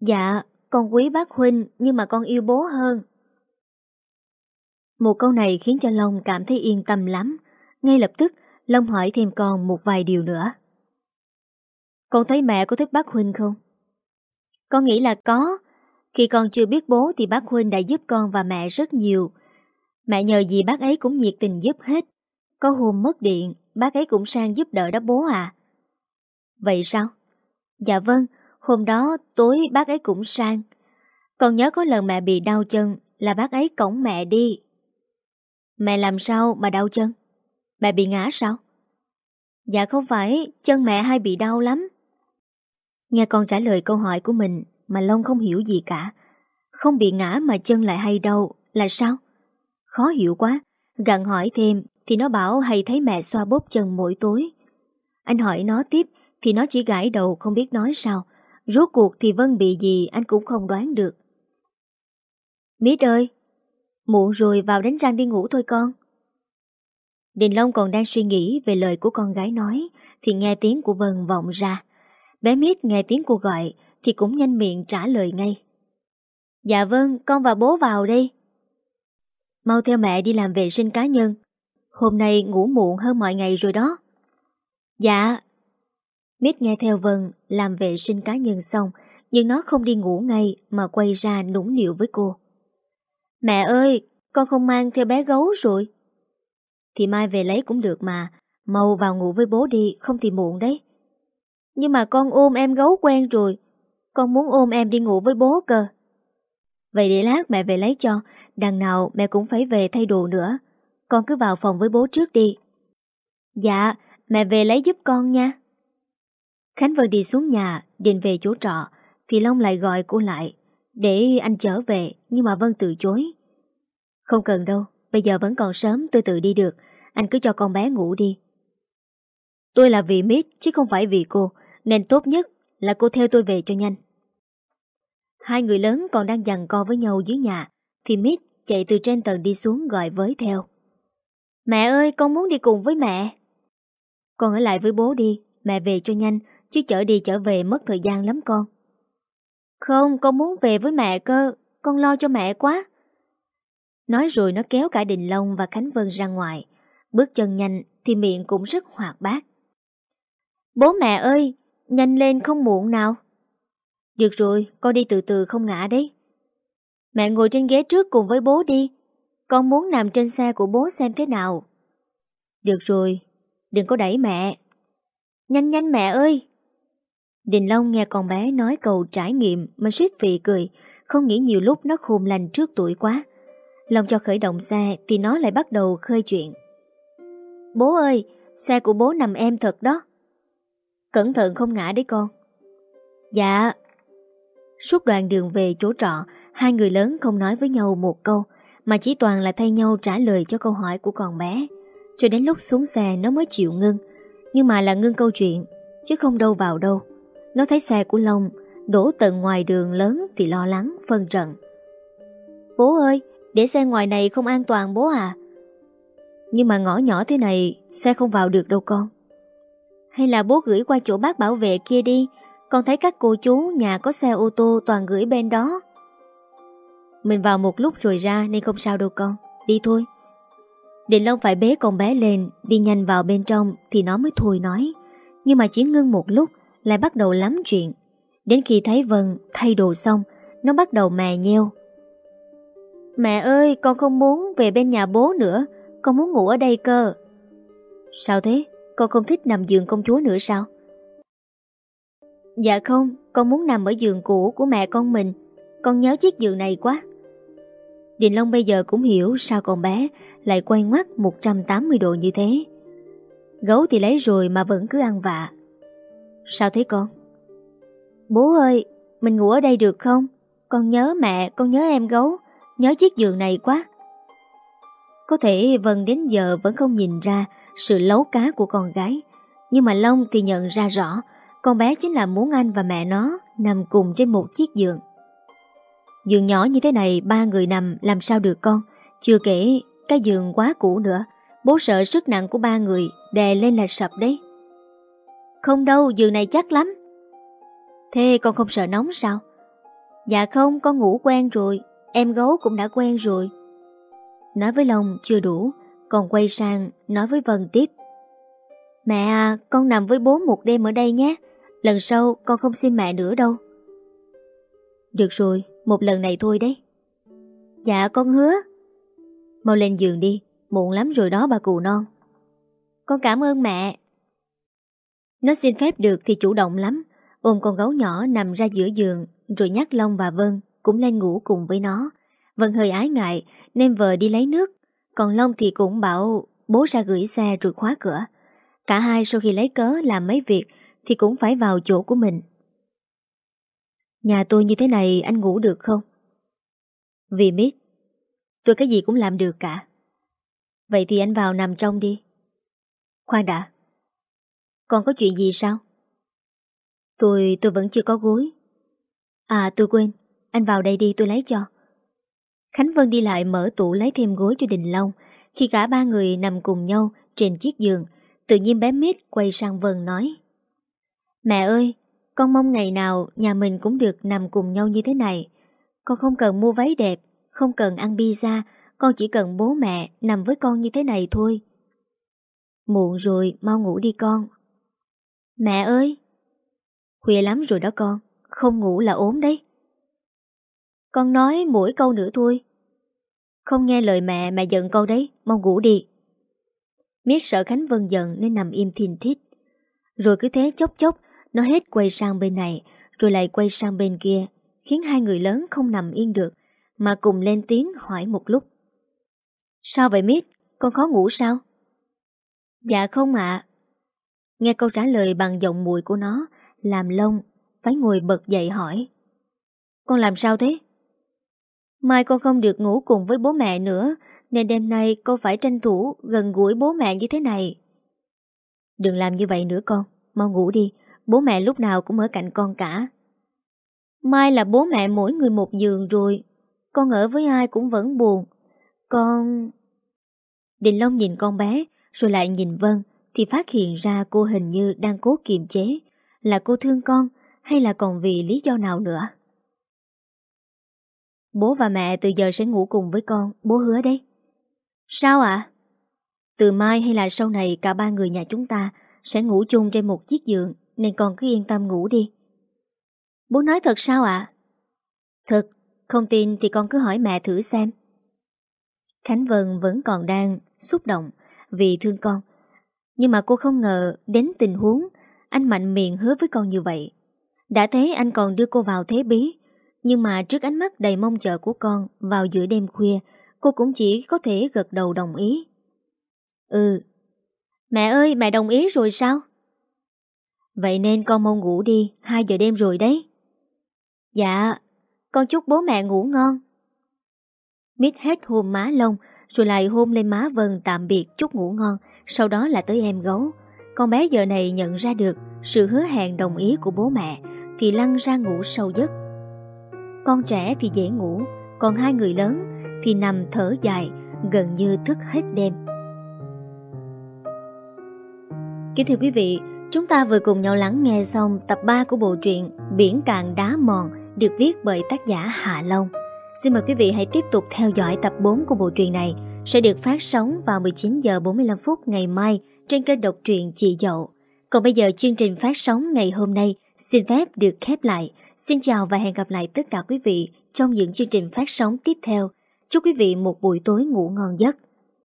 A: Dạ, con quý bác Huynh nhưng mà con yêu bố hơn. Một câu này khiến cho Long cảm thấy yên tâm lắm. Ngay lập tức, Long hỏi thêm con một vài điều nữa. Con thấy mẹ có thích bác Huynh không? Con nghĩ là có. Khi con chưa biết bố thì bác Huynh đã giúp con và mẹ rất nhiều. Mẹ nhờ gì bác ấy cũng nhiệt tình giúp hết. Có hôm mất điện, bác ấy cũng sang giúp đỡ đó bố à. Vậy sao? Dạ vâng, hôm đó tối bác ấy cũng sang. Còn nhớ có lần mẹ bị đau chân là bác ấy cổng mẹ đi. Mẹ làm sao mà đau chân? Mẹ bị ngã sao? Dạ không phải, chân mẹ hay bị đau lắm. Nghe con trả lời câu hỏi của mình mà Long không hiểu gì cả. Không bị ngã mà chân lại hay đau là sao? Khó hiểu quá, gặn hỏi thêm thì nó bảo hay thấy mẹ xoa bóp chân mỗi tối. Anh hỏi nó tiếp thì nó chỉ gãi đầu không biết nói sao. Rốt cuộc thì Vân bị gì anh cũng không đoán được. Mít ơi, muộn rồi vào đánh răng đi ngủ thôi con. Đình Long còn đang suy nghĩ về lời của con gái nói thì nghe tiếng của Vân vọng ra. Bé Mít nghe tiếng cô gọi thì cũng nhanh miệng trả lời ngay. Dạ vâng, con và bố vào đây. Mau theo mẹ đi làm vệ sinh cá nhân. Hôm nay ngủ muộn hơn mọi ngày rồi đó. Dạ. Mít nghe theo Vân làm vệ sinh cá nhân xong nhưng nó không đi ngủ ngay mà quay ra nũng nịu với cô. Mẹ ơi, con không mang theo bé gấu rồi. Thì mai về lấy cũng được mà, mau vào ngủ với bố đi, không thì muộn đấy. Nhưng mà con ôm em gấu quen rồi, con muốn ôm em đi ngủ với bố cơ. Vậy để lát mẹ về lấy cho, đằng nào mẹ cũng phải về thay đồ nữa. Con cứ vào phòng với bố trước đi. Dạ, mẹ về lấy giúp con nha. Khánh Vân đi xuống nhà, định về chỗ trọ, thì Long lại gọi cô lại, để anh trở về, nhưng mà Vân từ chối. Không cần đâu, bây giờ vẫn còn sớm tôi tự đi được, anh cứ cho con bé ngủ đi. Tôi là vì Mít chứ không phải vì cô, nên tốt nhất là cô theo tôi về cho nhanh. Hai người lớn còn đang dằn co với nhau dưới nhà, thì Mít chạy từ trên tầng đi xuống gọi với theo. Mẹ ơi, con muốn đi cùng với mẹ. Con ở lại với bố đi, mẹ về cho nhanh, chứ chở đi chở về mất thời gian lắm con. Không, con muốn về với mẹ cơ, con lo cho mẹ quá. Nói rồi nó kéo cả Đình Long và Khánh Vân ra ngoài. Bước chân nhanh thì miệng cũng rất hoạt bát. Bố mẹ ơi, nhanh lên không muộn nào. Được rồi, con đi từ từ không ngã đấy. Mẹ ngồi trên ghế trước cùng với bố đi. Con muốn nằm trên xe của bố xem thế nào. Được rồi, đừng có đẩy mẹ. Nhanh nhanh mẹ ơi! Đình Long nghe con bé nói cầu trải nghiệm mà suýt vị cười, không nghĩ nhiều lúc nó khôn lành trước tuổi quá. Long cho khởi động xe thì nó lại bắt đầu khơi chuyện. Bố ơi, xe của bố nằm em thật đó. Cẩn thận không ngã đấy con. Dạ. Suốt đoạn đường về chỗ trọ, hai người lớn không nói với nhau một câu, mà chỉ toàn là thay nhau trả lời cho câu hỏi của con bé. Cho đến lúc xuống xe nó mới chịu ngưng, nhưng mà là ngưng câu chuyện, chứ không đâu vào đâu. Nó thấy xe của Long đổ tận ngoài đường lớn thì lo lắng, phân trận. Bố ơi, để xe ngoài này không an toàn bố à? Nhưng mà ngõ nhỏ thế này, xe không vào được đâu con. Hay là bố gửi qua chỗ bác bảo vệ kia đi, con thấy các cô chú nhà có xe ô tô toàn gửi bên đó. Mình vào một lúc rồi ra nên không sao đâu con, đi thôi. Định Long phải bế con bé lên, đi nhanh vào bên trong thì nó mới thôi nói. Nhưng mà chỉ ngưng một lúc lại bắt đầu lắm chuyện. Đến khi thấy Vân thay đồ xong, nó bắt đầu mè nheo. Mẹ ơi, con không muốn về bên nhà bố nữa, con muốn ngủ ở đây cơ. Sao thế? Con không thích nằm giường công chúa nữa sao? Dạ không, con muốn nằm ở giường cũ của mẹ con mình. Con nhớ chiếc giường này quá. Đình Long bây giờ cũng hiểu sao con bé lại quay ngoắt 180 độ như thế. Gấu thì lấy rồi mà vẫn cứ ăn vạ. Sao thế con? Bố ơi, mình ngủ ở đây được không? Con nhớ mẹ, con nhớ em gấu, nhớ chiếc giường này quá. Có thể Vân đến giờ vẫn không nhìn ra sự lấu cá của con gái. Nhưng mà Long thì nhận ra rõ con bé chính là muốn anh và mẹ nó nằm cùng trên một chiếc giường. Giường nhỏ như thế này ba người nằm làm sao được con. Chưa kể cái giường quá cũ nữa. Bố sợ sức nặng của ba người đè lên là sập đấy. Không đâu, giường này chắc lắm. Thế con không sợ nóng sao? Dạ không, con ngủ quen rồi. Em gấu cũng đã quen rồi. Nói với Long chưa đủ, còn quay sang nói với Vân tiếp. Mẹ à, con nằm với bố một đêm ở đây nhé. Lần sau con không xin mẹ nữa đâu. Được rồi, một lần này thôi đấy. Dạ con hứa. Mau lên giường đi, muộn lắm rồi đó bà cụ non. Con cảm ơn mẹ. Nó xin phép được thì chủ động lắm, ôm con gấu nhỏ nằm ra giữa giường rồi nhắc Long và Vân cũng lên ngủ cùng với nó. Vân hơi ái ngại nên vợ đi lấy nước, còn Long thì cũng bảo bố ra gửi xe rồi khóa cửa. Cả hai sau khi lấy cớ làm mấy việc thì cũng phải vào chỗ của mình. Nhà tôi như thế này anh ngủ được không? Vì biết, tôi cái gì cũng làm được cả. Vậy thì anh vào nằm trong đi. Khoan đã. Còn có chuyện gì sao? Tôi, tôi vẫn chưa có gối. À tôi quên, anh vào đây đi tôi lấy cho. Khánh Vân đi lại mở tủ lấy thêm gối cho Đình Long. Khi cả ba người nằm cùng nhau trên chiếc giường, tự nhiên bé Mít quay sang Vân nói. Mẹ ơi, con mong ngày nào nhà mình cũng được nằm cùng nhau như thế này. Con không cần mua váy đẹp, không cần ăn pizza, con chỉ cần bố mẹ nằm với con như thế này thôi. Muộn rồi, mau ngủ đi con. Mẹ ơi! Khuya lắm rồi đó con, không ngủ là ốm đấy. Con nói mỗi câu nữa thôi. Không nghe lời mẹ, mẹ giận con đấy, mau ngủ đi. Miết sợ Khánh Vân giận nên nằm im thìn thít. Rồi cứ thế chốc chốc, nó hết quay sang bên này, rồi lại quay sang bên kia, khiến hai người lớn không nằm yên được, mà cùng lên tiếng hỏi một lúc. Sao vậy Miết? Con khó ngủ sao? Dạ không ạ. Nghe câu trả lời bằng giọng mùi của nó Làm lông Phải ngồi bật dậy hỏi Con làm sao thế? Mai con không được ngủ cùng với bố mẹ nữa Nên đêm nay con phải tranh thủ Gần gũi bố mẹ như thế này. Đừng làm như vậy nữa con Mau ngủ đi Bố mẹ lúc nào cũng ở cạnh con cả. Mai là bố mẹ mỗi người một giường rồi Con ở với ai cũng vẫn buồn. Con... Đình Long nhìn con bé Rồi lại nhìn Vân Thì phát hiện ra cô hình như đang cố kiềm chế. Là cô thương con Hay là còn vì lý do nào nữa Bố và mẹ từ giờ sẽ ngủ cùng với con Bố hứa đấy Sao ạ? Từ mai hay là sau này Cả ba người nhà chúng ta Sẽ ngủ chung trên một chiếc giường Nên con cứ yên tâm ngủ đi Bố nói thật sao ạ? Thật, không tin thì con cứ hỏi mẹ thử xem. Khánh Vân vẫn còn đang xúc động vì thương con. Nhưng mà cô không ngờ đến tình huống anh mạnh miệng hứa với con như vậy. Đã thế anh còn đưa cô vào thế bí. Nhưng mà trước ánh mắt đầy mong chờ của con vào giữa đêm khuya, cô cũng chỉ có thể gật đầu đồng ý. Ừ. Mẹ ơi, mẹ đồng ý rồi sao? Vậy nên con mau ngủ đi, 2 giờ đêm rồi đấy. Dạ, con chúc bố mẹ ngủ ngon. Mít hết hôn má lông, rồi lại hôn lên má Vân tạm biệt chúc ngủ ngon, sau đó là tới em gấu. Con bé giờ này nhận ra được sự hứa hẹn đồng ý của bố mẹ, thì lăn ra ngủ sâu giấc. Con trẻ thì dễ ngủ, còn hai người lớn thì nằm thở dài, gần như thức hết đêm. Kính thưa quý vị, chúng ta vừa cùng nhau lắng nghe xong tập 3 của bộ truyện Biển Cạn Đá Mòn được viết bởi tác giả Hạ Long. Xin mời quý vị hãy tiếp tục theo dõi tập 4 của bộ truyện này sẽ được phát sóng vào 19 giờ 45 phút ngày mai trên kênh độc truyện Chị Dậu. Còn bây giờ chương trình phát sóng ngày hôm nay xin phép được khép lại. Xin chào và hẹn gặp lại tất cả quý vị trong những chương trình phát sóng tiếp theo. Chúc quý vị một buổi tối ngủ ngon giấc.